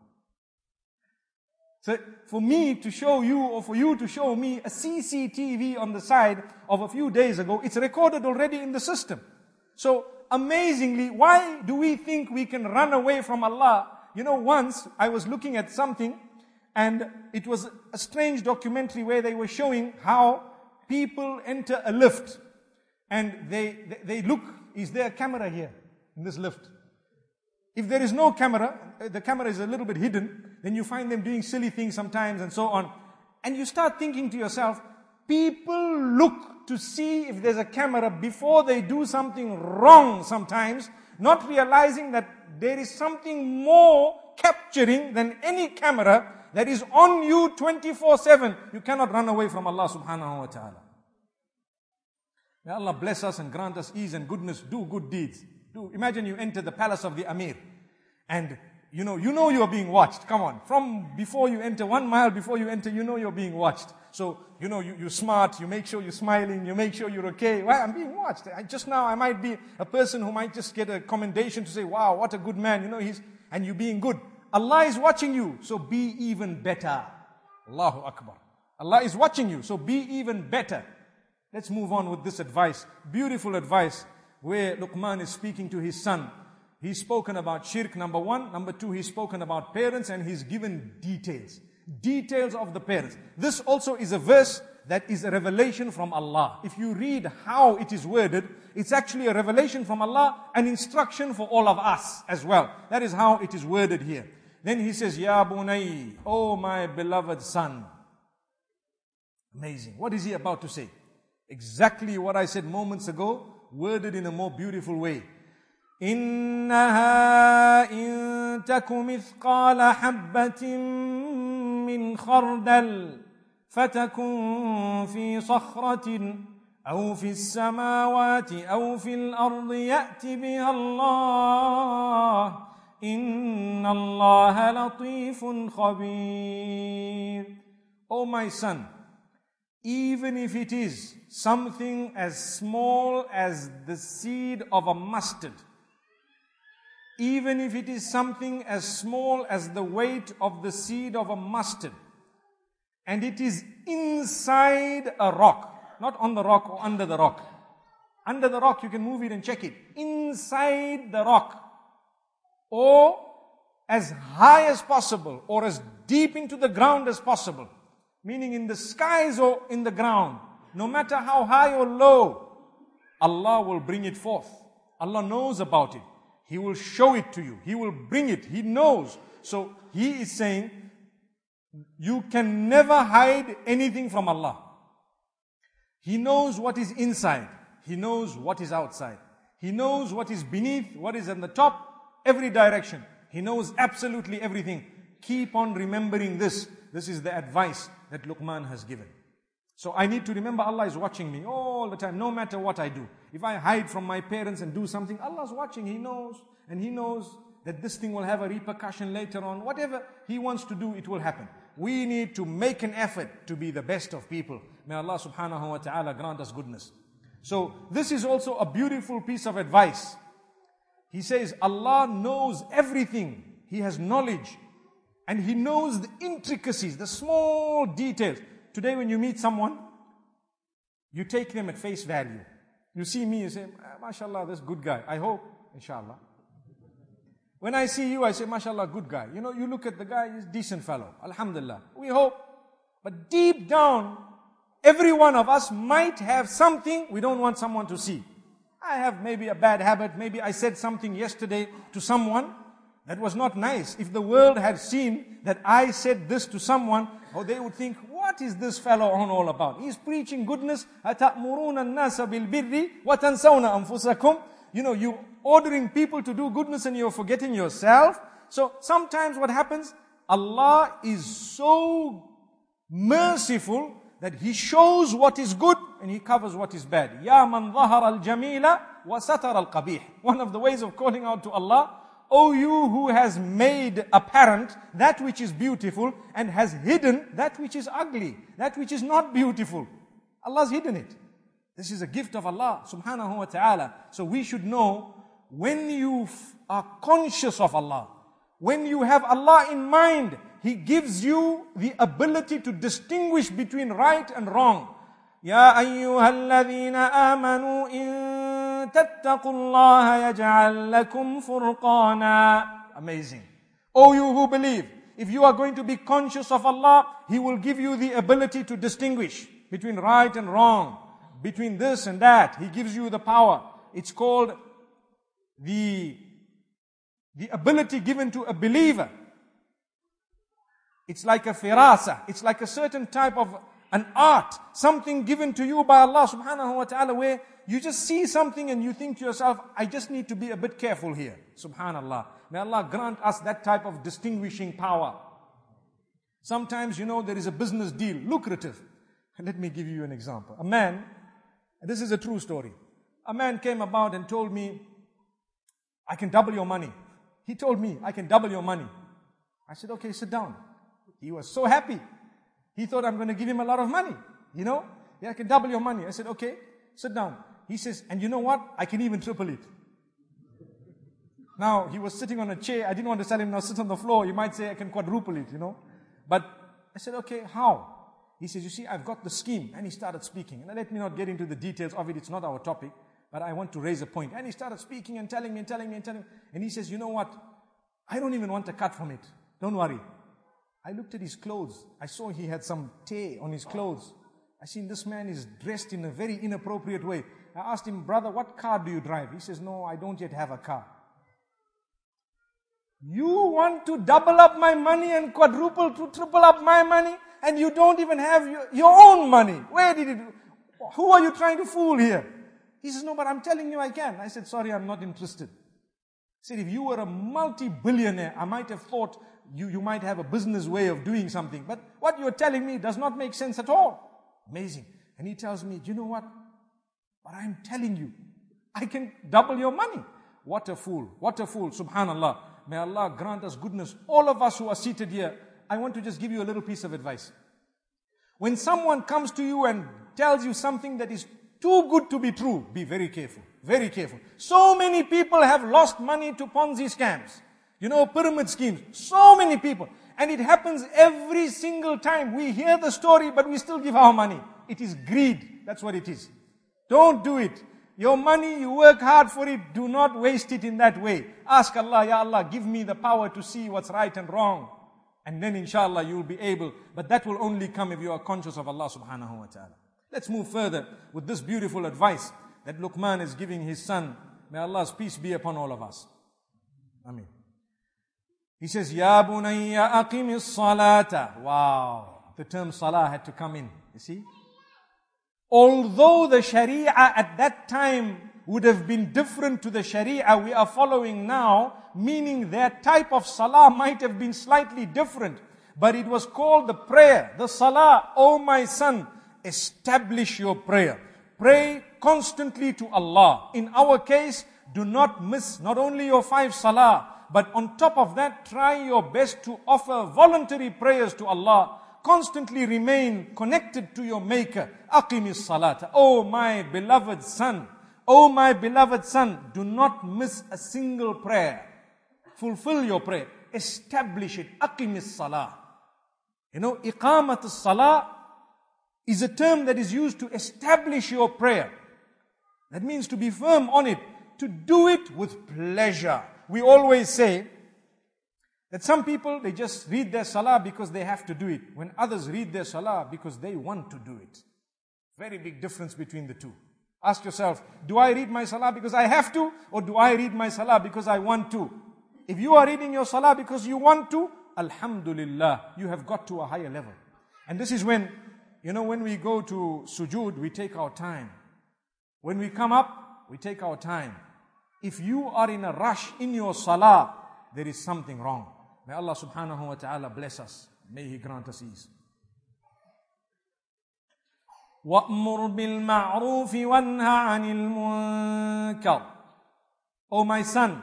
So for me to show you or for you to show me a CCTV on the side of a few days ago, it's recorded already in the system. So amazingly, why do we think we can run away from Allah? You know, once I was looking at something and it was a strange documentary where they were showing how people enter a lift and they, they, they look, is there a camera here in this lift? If there is no camera, the camera is a little bit hidden, then you find them doing silly things sometimes and so on. And you start thinking to yourself, people look to see if there's a camera before they do something wrong sometimes, not realizing that there is something more capturing than any camera that is on you 24-7. You cannot run away from Allah subhanahu wa ta'ala. May Allah bless us and grant us ease and goodness. Do good deeds. Do imagine you enter the palace of the Amir and you know, you know you're being watched. Come on. From before you enter, one mile before you enter, you know you're being watched. So, you know, you, you're smart, you make sure you're smiling, you make sure you're okay. Why? I'm being watched. I, just now I might be a person who might just get a commendation to say, wow, what a good man. You know, he's, and you're being good. Allah is watching you, so be even better. Allahu Akbar. Allah is watching you, so be even better. Let's move on with this advice. Beautiful advice where Luqman is speaking to his son. He's spoken about shirk, number one. Number two, he's spoken about parents and he's given details. Details of the parents. This also is a verse that is a revelation from Allah. If you read how it is worded, it's actually a revelation from Allah, an instruction for all of us as well. That is how it is worded here. Then he says, Ya bunay, oh my beloved son. Amazing. What is he about to say? Exactly what I said moments ago worded in a more beautiful way. إنها إن تك مثقال حبة من خردل فتكن في صخرة أو في السماوات أو في الأرض يأت بها الله Inna Allah latifun khabir. O my son, even if it is something as small as the seed of a mustard, even if it is something as small as the weight of the seed of a mustard, and it is inside a rock, not on the rock or under the rock. Under the rock, you can move it and check it. Inside the rock or as high as possible, or as deep into the ground as possible meaning in the skies or in the ground, no matter how high or low, Allah will bring it forth. Allah knows about it. He will show it to you. He will bring it. He knows. So He is saying, you can never hide anything from Allah. He knows what is inside. He knows what is outside. He knows what is beneath, what is in the top, every direction. He knows absolutely everything. Keep on remembering this. This is the advice that Luqman has given. So I need to remember Allah is watching me all the time, no matter what I do. If I hide from my parents and do something, Allah's watching. He knows. And He knows that this thing will have a repercussion later on. Whatever He wants to do, it will happen. We need to make an effort to be the best of people. May Allah subhanahu wa ta'ala grant us goodness. So this is also a beautiful piece of advice. He says, Allah knows everything. He has knowledge and he knows the intricacies, the small details. Today, when you meet someone, you take them at face value. You see me, you say, ah, MashaAllah, this good guy. I hope, inshallah. When I see you, I say, MashaAllah, good guy. You know, you look at the guy, he's a decent fellow. Alhamdulillah. We hope. But deep down, every one of us might have something we don't want someone to see. I have maybe a bad habit. Maybe I said something yesterday to someone that was not nice. If the world had seen that I said this to someone, oh, they would think, what is this fellow on all about? He's preaching goodness. أَتَأْمُرُونَ النَّاسَ بِالْبِرِّ وَتَنْسَوْنَ أَنفُسَكُمْ You know, you ordering people to do goodness and you're forgetting yourself. So sometimes what happens, Allah is so merciful that He shows what is good and He covers what is bad. Ya man ظهر الجميل وستر القبيح. One of the ways of calling out to Allah, O you who has made apparent that which is beautiful and has hidden that which is ugly, that which is not beautiful. Allah's hidden it. This is a gift of Allah subhanahu wa ta'ala. So we should know when you f- are conscious of Allah, when you have Allah in mind, He gives you the ability to distinguish between right and wrong. يا أيها الذين آمنوا إن تتقوا الله يجعل لكم فرقانا Amazing. O you who believe, if you are going to be conscious of Allah, He will give you the ability to distinguish between right and wrong, between this and that. He gives you the power. It's called the, the ability given to a believer. It's like a firasa. It's like a certain type of an art. Something given to you by Allah subhanahu wa ta'ala where you just see something and you think to yourself, I just need to be a bit careful here. Subhanallah. May Allah grant us that type of distinguishing power. Sometimes, you know, there is a business deal, lucrative. Let me give you an example. A man, this is a true story. A man came about and told me, I can double your money. He told me, I can double your money. I said, okay, sit down. He was so happy. He thought I'm going to give him a lot of money. You know? Yeah, I can double your money. I said, okay, sit down. He says, and you know what? I can even triple it. Now, he was sitting on a chair. I didn't want to tell him, now sit on the floor. You might say, I can quadruple it, you know? But I said, okay, how? He says, you see, I've got the scheme. And he started speaking. And let me not get into the details of it. It's not our topic. But I want to raise a point. And he started speaking and telling me and telling me and telling me. And he says, you know what? I don't even want a cut from it. Don't worry. I looked at his clothes. I saw he had some tay on his clothes. I seen this man is dressed in a very inappropriate way. I asked him, brother, what car do you drive? He says, no, I don't yet have a car. You want to double up my money and quadruple to triple up my money and you don't even have your, your own money. Where did it, who are you trying to fool here? He says, no, but I'm telling you I can. I said, sorry, I'm not interested. He said, if you were a multi-billionaire, I might have thought you, you might have a business way of doing something. But what you're telling me does not make sense at all. Amazing. And he tells me, do you know what? But I'm telling you, I can double your money. What a fool. What a fool. Subhanallah. May Allah grant us goodness. All of us who are seated here, I want to just give you a little piece of advice. When someone comes to you and tells you something that is too good to be true, be very careful. Very careful. So many people have lost money to Ponzi scams. You know, pyramid schemes. So many people. And it happens every single time. We hear the story, but we still give our money. It is greed. That's what it is. Don't do it. Your money, you work hard for it. Do not waste it in that way. Ask Allah, Ya Allah, give me the power to see what's right and wrong. And then inshallah you will be able. But that will only come if you are conscious of Allah subhanahu wa ta'ala. Let's move further with this beautiful advice that Luqman is giving his son. May Allah's peace be upon all of us. Ameen. He says, Ya bunayya aqim salata. Wow. The term salah had to come in. You see? Although the sharia at that time would have been different to the sharia we are following now, meaning their type of salah might have been slightly different. But it was called the prayer, the salah. Oh my son, establish your prayer. Pray constantly to Allah. In our case, do not miss not only your five salah, but on top of that, try your best to offer voluntary prayers to Allah. Constantly remain connected to your Maker. Aqimis salata. Oh my beloved son. Oh my beloved son, do not miss a single prayer. Fulfill your prayer. Establish it. Aqimis salah. You know, iqamat salah is a term that is used to establish your prayer. That means to be firm on it, to do it with pleasure. We always say that some people, they just read their salah because they have to do it, when others read their salah because they want to do it. Very big difference between the two. Ask yourself, do I read my salah because I have to, or do I read my salah because I want to? If you are reading your salah because you want to, Alhamdulillah, you have got to a higher level. And this is when, you know, when we go to sujood, we take our time. When we come up, we take our time. If you are in a rush in your salah, there is something wrong. May Allah subhanahu wa ta'ala bless us. May He grant us ease. وَأْمُرْ بِالْمَعْرُوفِ وَانْهَ عَنِ الْمُنْكَرِ O my son,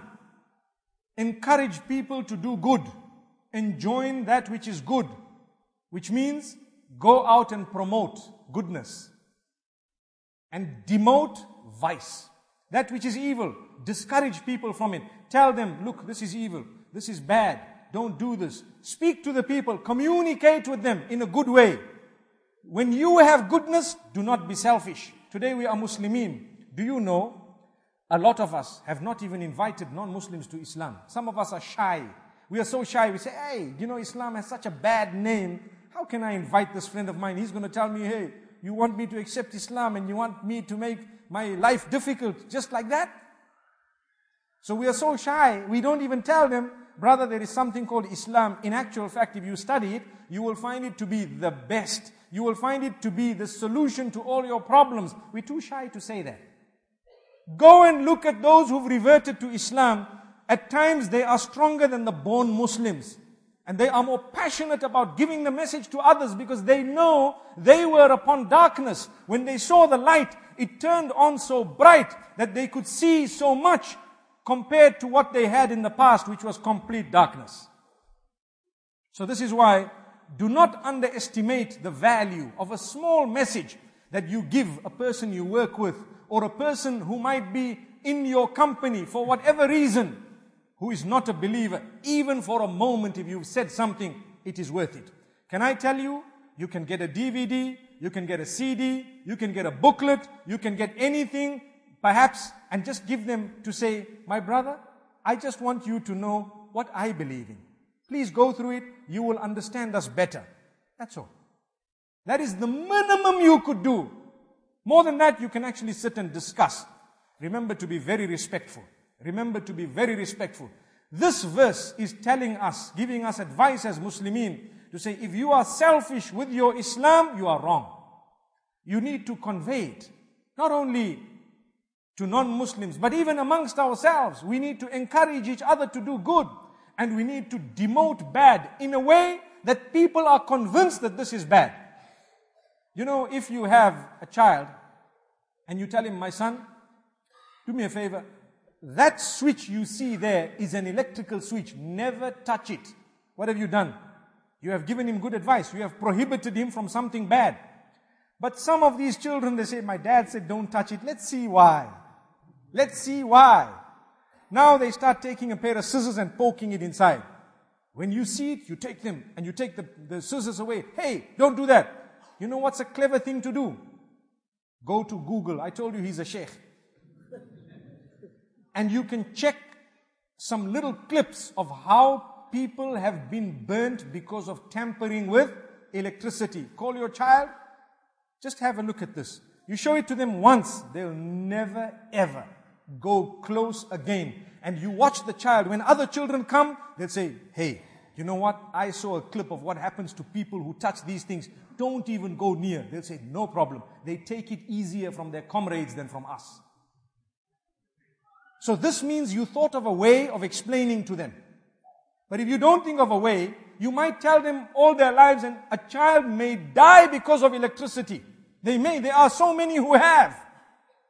encourage people to do good. Enjoin that which is good. Which means go out and promote goodness. And demote vice. That which is evil. Discourage people from it. Tell them, look, this is evil. This is bad. Don't do this. Speak to the people. Communicate with them in a good way. When you have goodness, do not be selfish. Today we are Muslimin. Do you know? A lot of us have not even invited non-Muslims to Islam. Some of us are shy. We are so shy. We say, hey, you know, Islam has such a bad name. How can I invite this friend of mine? He's going to tell me, hey, you want me to accept Islam and you want me to make my life difficult just like that? So we are so shy. We don't even tell them, brother, there is something called Islam. In actual fact, if you study it, you will find it to be the best you will find it to be the solution to all your problems. We're too shy to say that. Go and look at those who've reverted to Islam. At times they are stronger than the born Muslims. And they are more passionate about giving the message to others because they know they were upon darkness. When they saw the light, it turned on so bright that they could see so much compared to what they had in the past, which was complete darkness. So this is why do not underestimate the value of a small message that you give a person you work with or a person who might be in your company for whatever reason who is not a believer. Even for a moment, if you've said something, it is worth it. Can I tell you? You can get a DVD, you can get a CD, you can get a booklet, you can get anything, perhaps, and just give them to say, my brother, I just want you to know what I believe in. Please go through it. You will understand us better. That's all. That is the minimum you could do. More than that, you can actually sit and discuss. Remember to be very respectful. Remember to be very respectful. This verse is telling us, giving us advice as Muslimin to say, if you are selfish with your Islam, you are wrong. You need to convey it. Not only to non-Muslims, but even amongst ourselves. We need to encourage each other to do good and we need to demote bad in a way that people are convinced that this is bad. You know, if you have a child and you tell him, my son, do me a favor, that switch you see there is an electrical switch. Never touch it. What have you done? You have given him good advice. You have prohibited him from something bad. But some of these children, they say, my dad said don't touch it. Let's see why. Let's see why. Now they start taking a pair of scissors and poking it inside. When you see it, you take them and you take the, the scissors away. Hey, don't do that. You know what's a clever thing to do? Go to Google. I told you he's a sheikh. And you can check some little clips of how people have been burnt because of tampering with electricity. Call your child. Just have a look at this. You show it to them once, they'll never ever go close again. And you watch the child. When other children come, they'll say, hey, you know what? I saw a clip of what happens to people who touch these things. Don't even go near. They'll say, no problem. They take it easier from their comrades than from us. So this means you thought of a way of explaining to them. But if you don't think of a way, you might tell them all their lives and a child may die because of electricity. They may. There are so many who have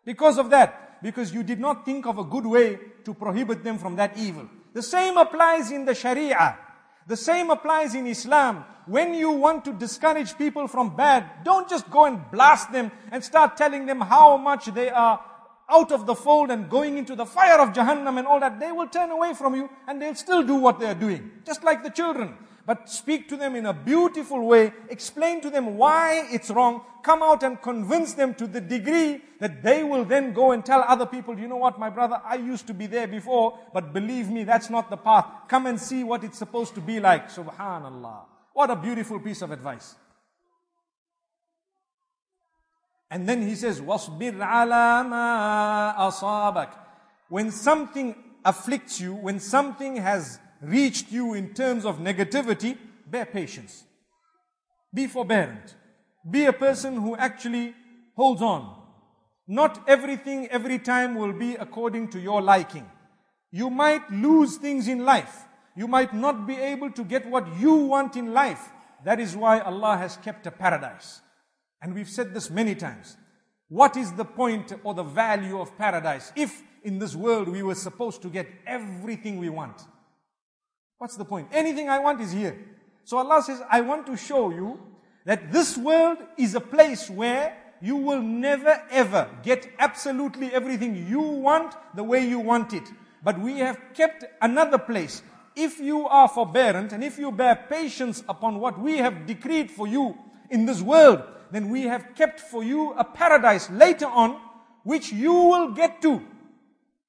because of that because you did not think of a good way to prohibit them from that evil. The same applies in the Sharia. The same applies in Islam. When you want to discourage people from bad, don't just go and blast them and start telling them how much they are out of the fold and going into the fire of Jahannam and all that. They will turn away from you and they'll still do what they're doing. Just like the children but speak to them in a beautiful way, explain to them why it's wrong, come out and convince them to the degree that they will then go and tell other people, you know what, my brother, I used to be there before, but believe me, that's not the path. Come and see what it's supposed to be like. Subhanallah. What a beautiful piece of advice. And then he says, وَاصْبِرْ عَلَى مَا أَصَابَكَ When something afflicts you, when something has reached you in terms of negativity, bear patience. Be forbearant. Be a person who actually holds on. Not everything every time will be according to your liking. You might lose things in life. You might not be able to get what you want in life. That is why Allah has kept a paradise. And we've said this many times. What is the point or the value of paradise if in this world we were supposed to get everything we want? What's the point? Anything I want is here. So Allah says, I want to show you that this world is a place where you will never ever get absolutely everything you want the way you want it. But we have kept another place. If you are forbearant and if you bear patience upon what we have decreed for you in this world, then we have kept for you a paradise later on which you will get to.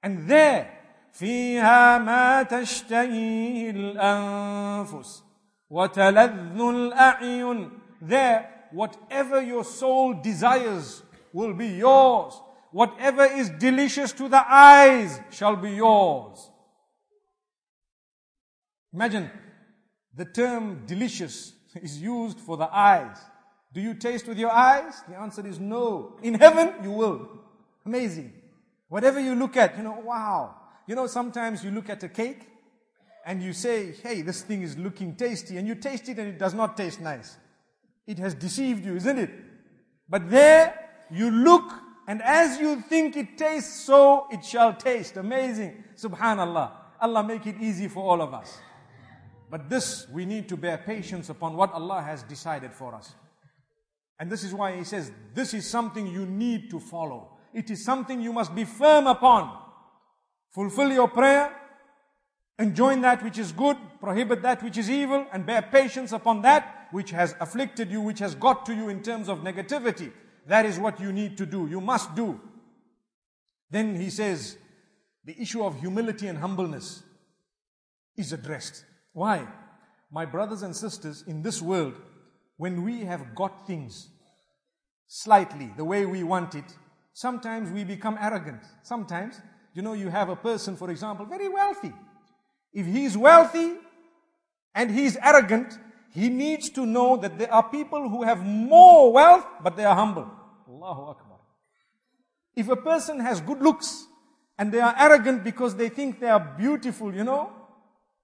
And there, فيها ما تشتهيه الأنفس وتلذ الأعين There, whatever your soul desires will be yours. Whatever is delicious to the eyes shall be yours. Imagine the term delicious is used for the eyes. Do you taste with your eyes? The answer is no. In heaven, you will. Amazing. Whatever you look at, you know, wow. You know, sometimes you look at a cake and you say, hey, this thing is looking tasty, and you taste it and it does not taste nice. It has deceived you, isn't it? But there, you look, and as you think it tastes, so it shall taste. Amazing. Subhanallah. Allah make it easy for all of us. But this, we need to bear patience upon what Allah has decided for us. And this is why He says, this is something you need to follow. It is something you must be firm upon. Fulfill your prayer, enjoin that which is good, prohibit that which is evil, and bear patience upon that which has afflicted you, which has got to you in terms of negativity. That is what you need to do. You must do. Then he says, the issue of humility and humbleness is addressed. Why? My brothers and sisters, in this world, when we have got things slightly the way we want it, sometimes we become arrogant. Sometimes you know, you have a person, for example, very wealthy. If he's wealthy and he's arrogant, he needs to know that there are people who have more wealth, but they are humble. Allahu Akbar. If a person has good looks and they are arrogant because they think they are beautiful, you know,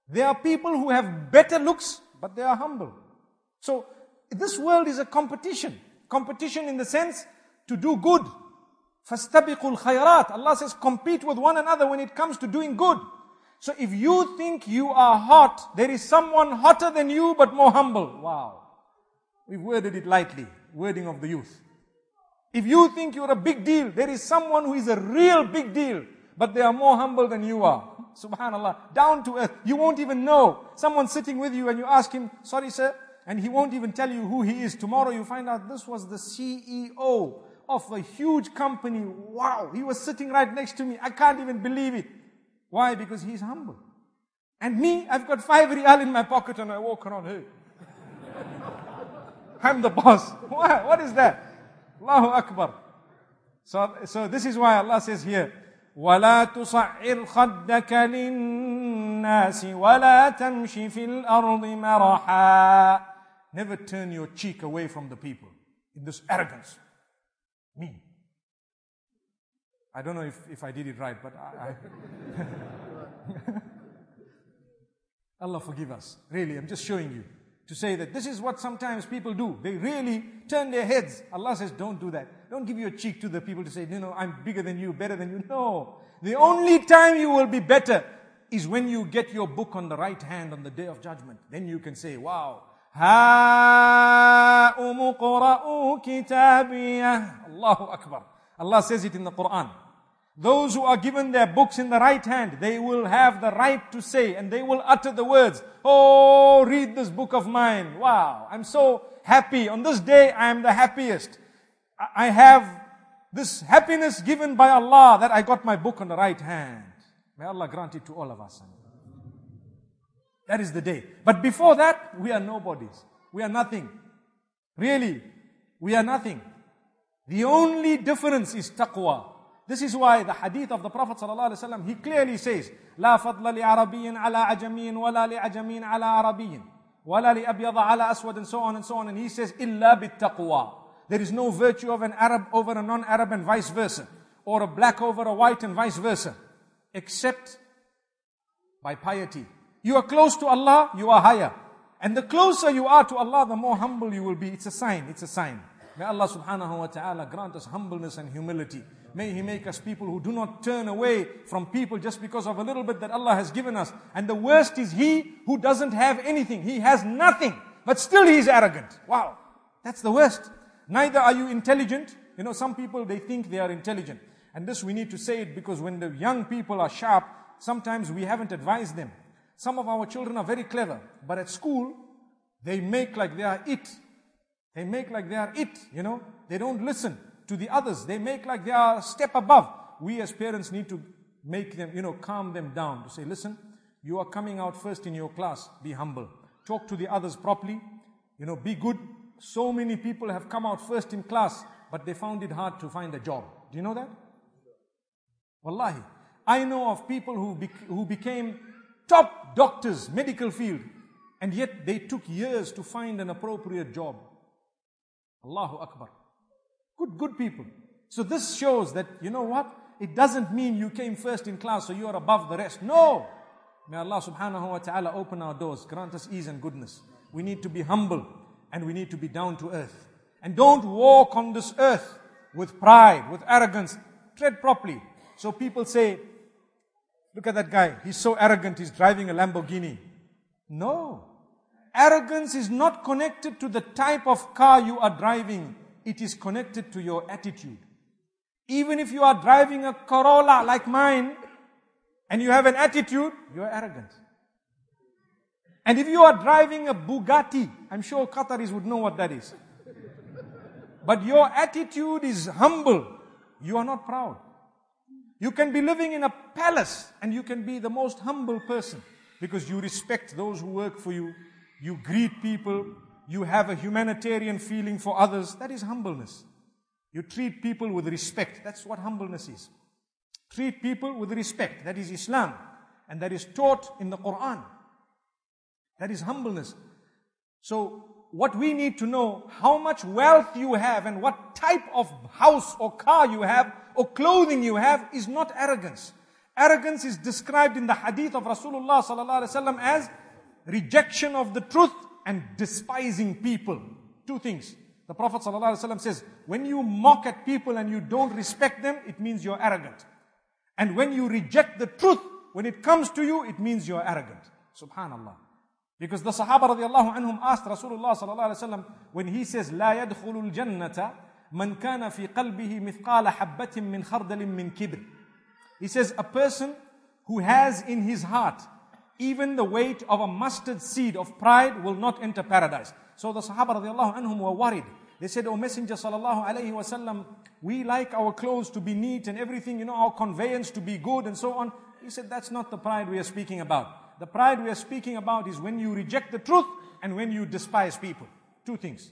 there are people who have better looks, but they are humble. So, this world is a competition. Competition in the sense to do good. فَاسْتَبِقُوا الْخَيْرَاتِ Allah says compete with one another when it comes to doing good. So if you think you are hot, there is someone hotter than you but more humble. Wow. We've worded it lightly. Wording of the youth. If you think you're a big deal, there is someone who is a real big deal, but they are more humble than you are. Subhanallah. Down to earth. You won't even know. Someone sitting with you and you ask him, sorry sir, and he won't even tell you who he is. Tomorrow you find out this was the CEO of a huge company. Wow, he was sitting right next to me. I can't even believe it. Why? Because he's humble. And me, I've got five riyal in my pocket and I walk around, hey. I'm the boss. What? What is that? Allahu Akbar. So, so this is why Allah says here, ولا تصعر خدك للناس ولا تمشي في الأرض مرحا Never turn your cheek away from the people in this arrogance. Me. I don't know if, if I did it right, but I. I Allah forgive us. Really, I'm just showing you to say that this is what sometimes people do. They really turn their heads. Allah says, don't do that. Don't give your cheek to the people to say, you know, I'm bigger than you, better than you. No. The only time you will be better is when you get your book on the right hand on the day of judgment. Then you can say, wow, هاؤم اقرأوا كتابيه Allahu Akbar. Allah says it in the Quran. Those who are given their books in the right hand, they will have the right to say and they will utter the words, Oh, read this book of mine. Wow, I'm so happy. On this day, I am the happiest. I have this happiness given by Allah that I got my book on the right hand. May Allah grant it to all of us. That is the day. But before that, we are nobodies. We are nothing. Really, we are nothing. The only difference is taqwa. This is why the hadith of the Prophet ﷺ, he clearly says, لا فضل لعربي على عجمي ولا لعجمي على عربي ولا لأبيض على أسود and so on and so on. And he says, إلا بالتقوى. There is no virtue of an Arab over a non-Arab and vice versa. Or a black over a white and vice versa. Except by piety. You are close to Allah, you are higher. And the closer you are to Allah, the more humble you will be. It's a sign, it's a sign. May Allah subhanahu wa ta'ala grant us humbleness and humility. May He make us people who do not turn away from people just because of a little bit that Allah has given us. And the worst is he who doesn't have anything. He has nothing, but still he is arrogant. Wow. That's the worst. Neither are you intelligent. You know, some people, they think they are intelligent. And this we need to say it because when the young people are sharp, sometimes we haven't advised them. Some of our children are very clever, but at school, they make like they are it. They make like they are it, you know. They don't listen to the others. They make like they are a step above. We as parents need to make them, you know, calm them down to say, listen, you are coming out first in your class. Be humble. Talk to the others properly. You know, be good. So many people have come out first in class, but they found it hard to find a job. Do you know that? Wallahi. I know of people who, bec- who became top doctors, medical field, and yet they took years to find an appropriate job. Allahu Akbar. Good, good people. So this shows that, you know what? It doesn't mean you came first in class so you are above the rest. No! May Allah subhanahu wa ta'ala open our doors, grant us ease and goodness. We need to be humble and we need to be down to earth. And don't walk on this earth with pride, with arrogance. Tread properly. So people say, look at that guy, he's so arrogant, he's driving a Lamborghini. No. Arrogance is not connected to the type of car you are driving it is connected to your attitude. Even if you are driving a Corolla like mine and you have an attitude, you are arrogant. And if you are driving a Bugatti, I'm sure Qataris would know what that is. But your attitude is humble. You are not proud. You can be living in a palace and you can be the most humble person because you respect those who work for you. You greet people you have a humanitarian feeling for others, that is humbleness. You treat people with respect. That's what humbleness is. Treat people with respect. That is Islam. And that is taught in the Quran. That is humbleness. So, what we need to know, how much wealth you have and what type of house or car you have or clothing you have is not arrogance. Arrogance is described in the hadith of Rasulullah sallallahu as rejection of the truth and despising people. Two things. The Prophet ﷺ says, when you mock at people and you don't respect them, it means you're arrogant. And when you reject the truth, when it comes to you, it means you're arrogant. Subhanallah. Because the Sahaba radiallahu anhum asked Rasulullah sallallahu alaihi wasallam when he says, لا يدخل الجنة Man fi qalbihi mithqala habbatin min khardalin. He says, a person who has in his heart even the weight of a mustard seed of pride will not enter paradise. So the Sahaba radiallahu anhum were worried. They said, O Messenger sallallahu alayhi we like our clothes to be neat and everything, you know, our conveyance to be good and so on. He said, that's not the pride we are speaking about. The pride we are speaking about is when you reject the truth and when you despise people. Two things.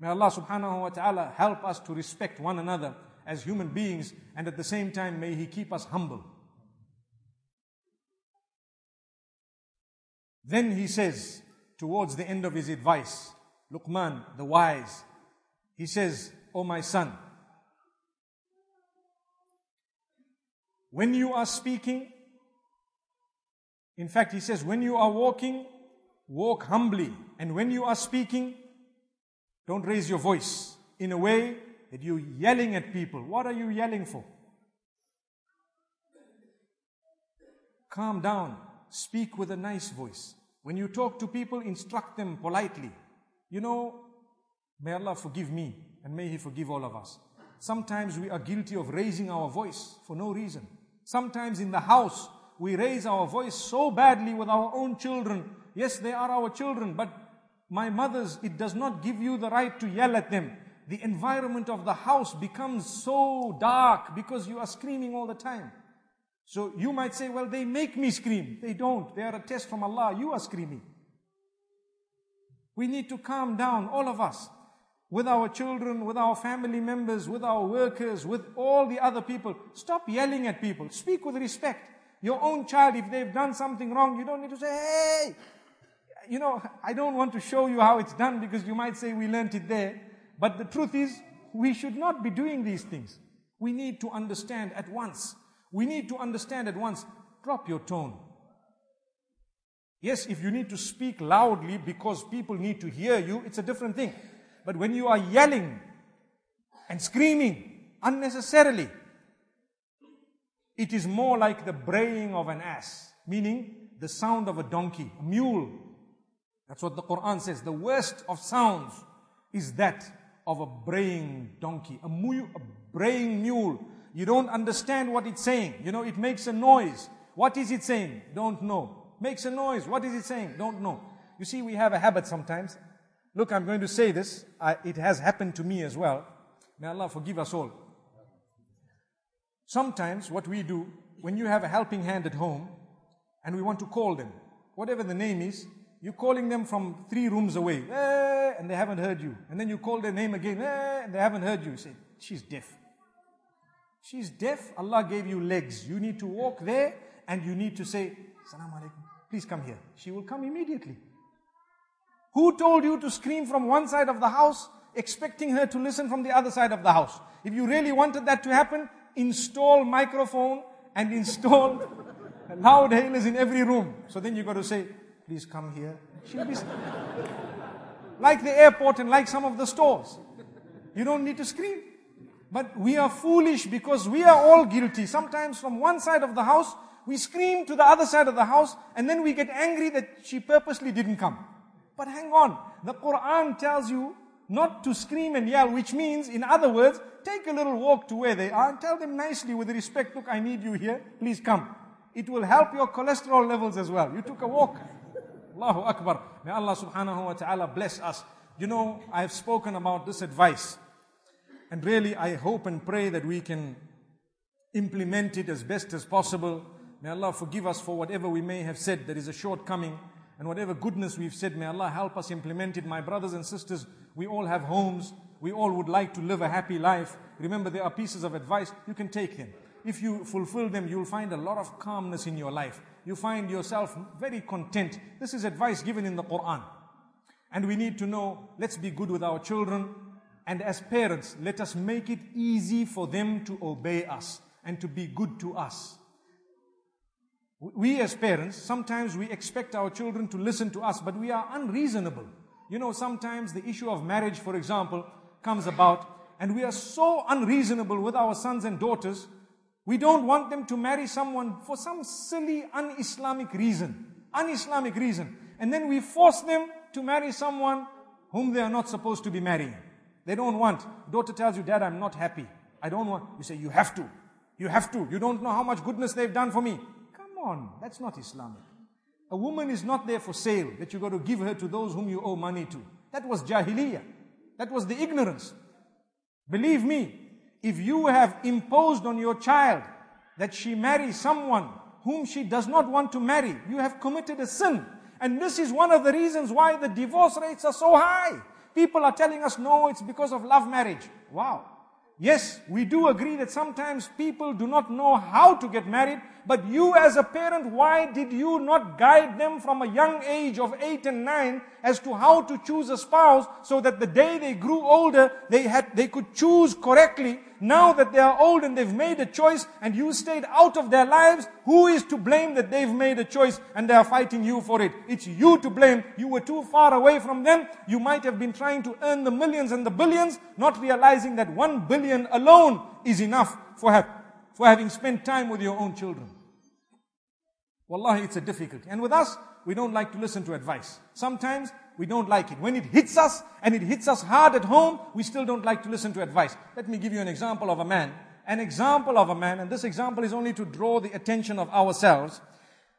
May Allah subhanahu wa ta'ala help us to respect one another as human beings and at the same time may He keep us humble. Then he says, towards the end of his advice, Luqman, the wise, he says, O oh my son, when you are speaking, in fact, he says, when you are walking, walk humbly. And when you are speaking, don't raise your voice in a way that you're yelling at people. What are you yelling for? Calm down. Speak with a nice voice. When you talk to people, instruct them politely. You know, may Allah forgive me and may He forgive all of us. Sometimes we are guilty of raising our voice for no reason. Sometimes in the house, we raise our voice so badly with our own children. Yes, they are our children, but my mothers, it does not give you the right to yell at them. The environment of the house becomes so dark because you are screaming all the time. So you might say, well, they make me scream. They don't. They are a test from Allah. You are screaming. We need to calm down, all of us. with our children, with our family members, with our workers, with all the other people. Stop yelling at people. Speak with respect. Your own child, if they've done something wrong, you don't need to say, hey! You know, I don't want to show you how it's done because you might say we learnt it there. But the truth is, we should not be doing these things. We need to understand at once. We need to understand at once. Drop your tone. Yes, if you need to speak loudly because people need to hear you, it's a different thing. But when you are yelling and screaming unnecessarily, it is more like the braying of an ass, meaning the sound of a donkey, a mule. That's what the Quran says. The worst of sounds is that of a braying donkey, a, mule, a braying mule. You don't understand what it's saying. You know, it makes a noise. What is it saying? Don't know makes a noise. What is it saying? Don't know. You see, we have a habit sometimes. Look, I'm going to say this. I, it has happened to me as well. May Allah forgive us all. Sometimes what we do, when you have a helping hand at home, and we want to call them, whatever the name is, you're calling them from three rooms away, eh, and they haven't heard you. And then you call their name again, eh, and they haven't heard you. You say, she's deaf. She's deaf. Allah gave you legs. You need to walk there, and you need to say, Assalamu alaikum. Please come here. She will come immediately. Who told you to scream from one side of the house, expecting her to listen from the other side of the house? If you really wanted that to happen, install microphone and install loud hailers in every room. So then you got to say, please come here. She'll be like the airport and like some of the stores. You don't need to scream. But we are foolish because we are all guilty. Sometimes from one side of the house, we scream to the other side of the house and then we get angry that she purposely didn't come. But hang on, the Quran tells you not to scream and yell, which means, in other words, take a little walk to where they are and tell them nicely with respect, look, I need you here, please come. It will help your cholesterol levels as well. You took a walk. Allahu Akbar. May Allah subhanahu wa ta'ala bless us. You know, I've spoken about this advice. And really, I hope and pray that we can implement it as best as possible. May Allah forgive us for whatever we may have said that is a shortcoming and whatever goodness we've said. May Allah help us implement it. My brothers and sisters, we all have homes. We all would like to live a happy life. Remember, there are pieces of advice. You can take them. If you fulfill them, you'll find a lot of calmness in your life. You find yourself very content. This is advice given in the Quran. And we need to know, let's be good with our children. And as parents, let us make it easy for them to obey us and to be good to us. We as parents, sometimes we expect our children to listen to us, but we are unreasonable. You know, sometimes the issue of marriage, for example, comes about, and we are so unreasonable with our sons and daughters. We don't want them to marry someone for some silly, un-Islamic reason. Un-Islamic reason. And then we force them to marry someone whom they are not supposed to be marrying. They don't want. Daughter tells you, Dad, I'm not happy. I don't want. You say, you have to. You have to. You don't know how much goodness they've done for me Come on, that's not Islamic. A woman is not there for sale, that you got to give her to those whom you owe money to. That was jahiliyyah. That was the ignorance. Believe me, if you have imposed on your child that she marry someone whom she does not want to marry, you have committed a sin. And this is one of the reasons why the divorce rates are so high. People are telling us, no, it's because of love marriage. Wow. Yes, we do agree that sometimes people do not know how to get married, but you as a parent, why did you not guide them from a young age of 8 and 9 as to how to choose a spouse so that the day they grew older, they had, they could choose correctly now that they are old and they've made a choice and you stayed out of their lives, who is to blame that they've made a choice and they are fighting you for it? It's you to blame. You were too far away from them. You might have been trying to earn the millions and the billions, not realizing that one billion alone is enough for, have, for having spent time with your own children. Wallahi, it's a difficulty. And with us, we don't like to listen to advice. Sometimes we don't like it. When it hits us, and it hits us hard at home, we still don't like to listen to advice. Let me give you an example of a man. An example of a man, and this example is only to draw the attention of ourselves.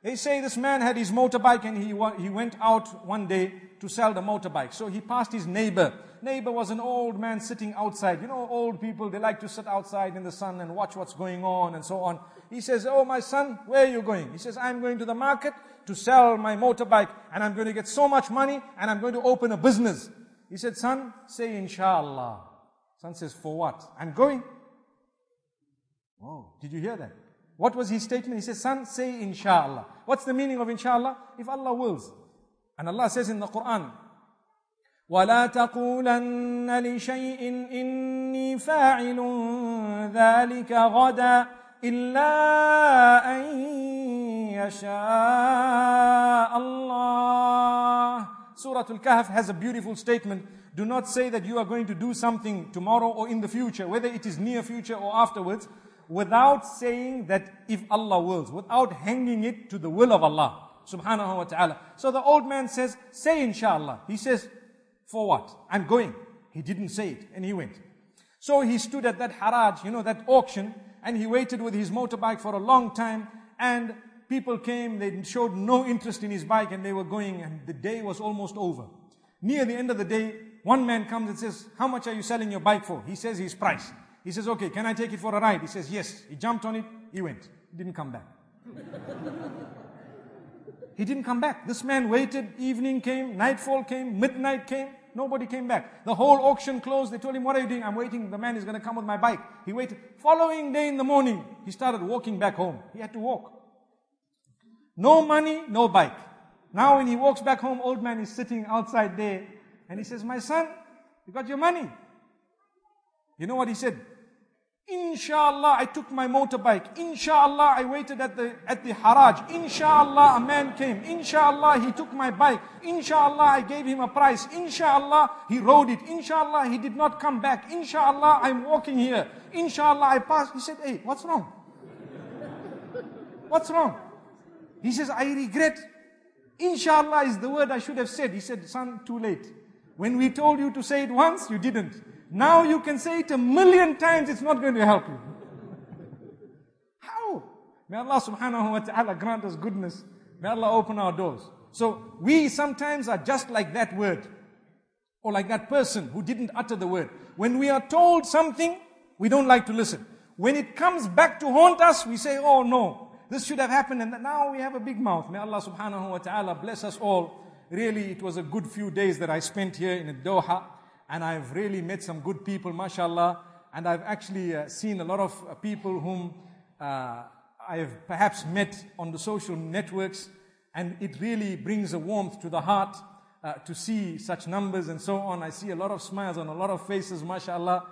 They say this man had his motorbike and he, he went out one day to sell the motorbike. So he passed his neighbor. Neighbor was an old man sitting outside. You know, old people, they like to sit outside in the sun and watch what's going on and so on. He says, Oh, my son, where are you going? He says, I'm going to the market to sell my motorbike and I'm going to get so much money and I'm going to open a business. He said, Son, say inshallah. Son says, For what? I'm going. Oh, did you hear that? What was his statement? He says, Son, say inshallah. What's the meaning of inshallah? If Allah wills. And Allah says in the Quran, ولا تقولن لشيء إني فاعل ذلك غدا إلا أن يشاء الله Surah Al-Kahf has a beautiful statement. Do not say that you are going to do something tomorrow or in the future, whether it is near future or afterwards, without saying that if Allah wills, without hanging it to the will of Allah subhanahu wa ta'ala. So the old man says, say inshallah. He says, for what? I'm going. He didn't say it and he went. So he stood at that haraj, you know, that auction, and he waited with his motorbike for a long time and people came, they showed no interest in his bike and they were going and the day was almost over. Near the end of the day, one man comes and says, how much are you selling your bike for? He says his price. He says, okay, can I take it for a ride? He says, yes. He jumped on it, he went. He didn't come back. he didn't come back. This man waited, evening came, nightfall came, midnight came. Nobody came back. The whole auction closed. They told him, what are you doing? I'm waiting. The man is going to come with my bike. He waited. Following day in the morning, he started walking back home. He had to walk. No money, no bike. Now when he walks back home, old man is sitting outside there and he says, my son, you got your money. You know what he said? Inshallah, I took my motorbike. Inshallah, I waited at the, at the haraj. Inshallah, a man came. Inshallah, he took my bike. Inshallah, I gave him a price. Inshallah, he rode it. Inshallah, he did not come back. Inshallah, I'm walking here. Inshallah, I passed. He said, hey, what's wrong? What's wrong? He says, I regret. Inshallah is the word I should have said. He said, son, too late. When we told you to say it once, you didn't. Now you can say it a million times, it's not going to help you. How? May Allah subhanahu wa ta'ala grant us goodness. May Allah open our doors. So we sometimes are just like that word. Or like that person who didn't utter the word. When we are told something, we don't like to listen. When it comes back to haunt us, we say, oh no, this should have happened. And now we have a big mouth. May Allah subhanahu wa ta'ala bless us all. Really, it was a good few days that I spent here in Doha and I've really met some good people, mashallah. And I've actually uh, seen a lot of uh, people whom uh, I've perhaps met on the social networks, and it really brings a warmth to the heart uh, to see such numbers and so on. I see a lot of smiles on a lot of faces, mashallah.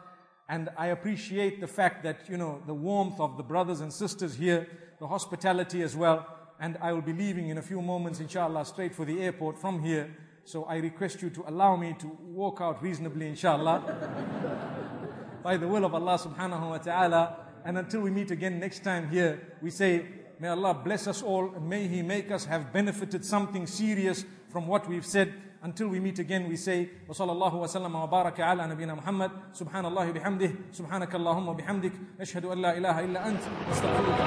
And I appreciate the fact that, you know, the warmth of the brothers and sisters here, the hospitality as well. And I will be leaving in a few moments, inshallah, straight for the airport from here. So I request you to allow me to walk out reasonably, inshallah, by the will of Allah subhanahu wa ta'ala. And until we meet again next time here, we say, may Allah bless us all and may He make us have benefited something serious from what we've said. Until we meet again, we say, وصلى الله وسلم وبارك على نبينا محمد سبحان الله بحمده سبحانك اللهم وبحمدك نشهد أن لا إله إلا أنت نستغفرك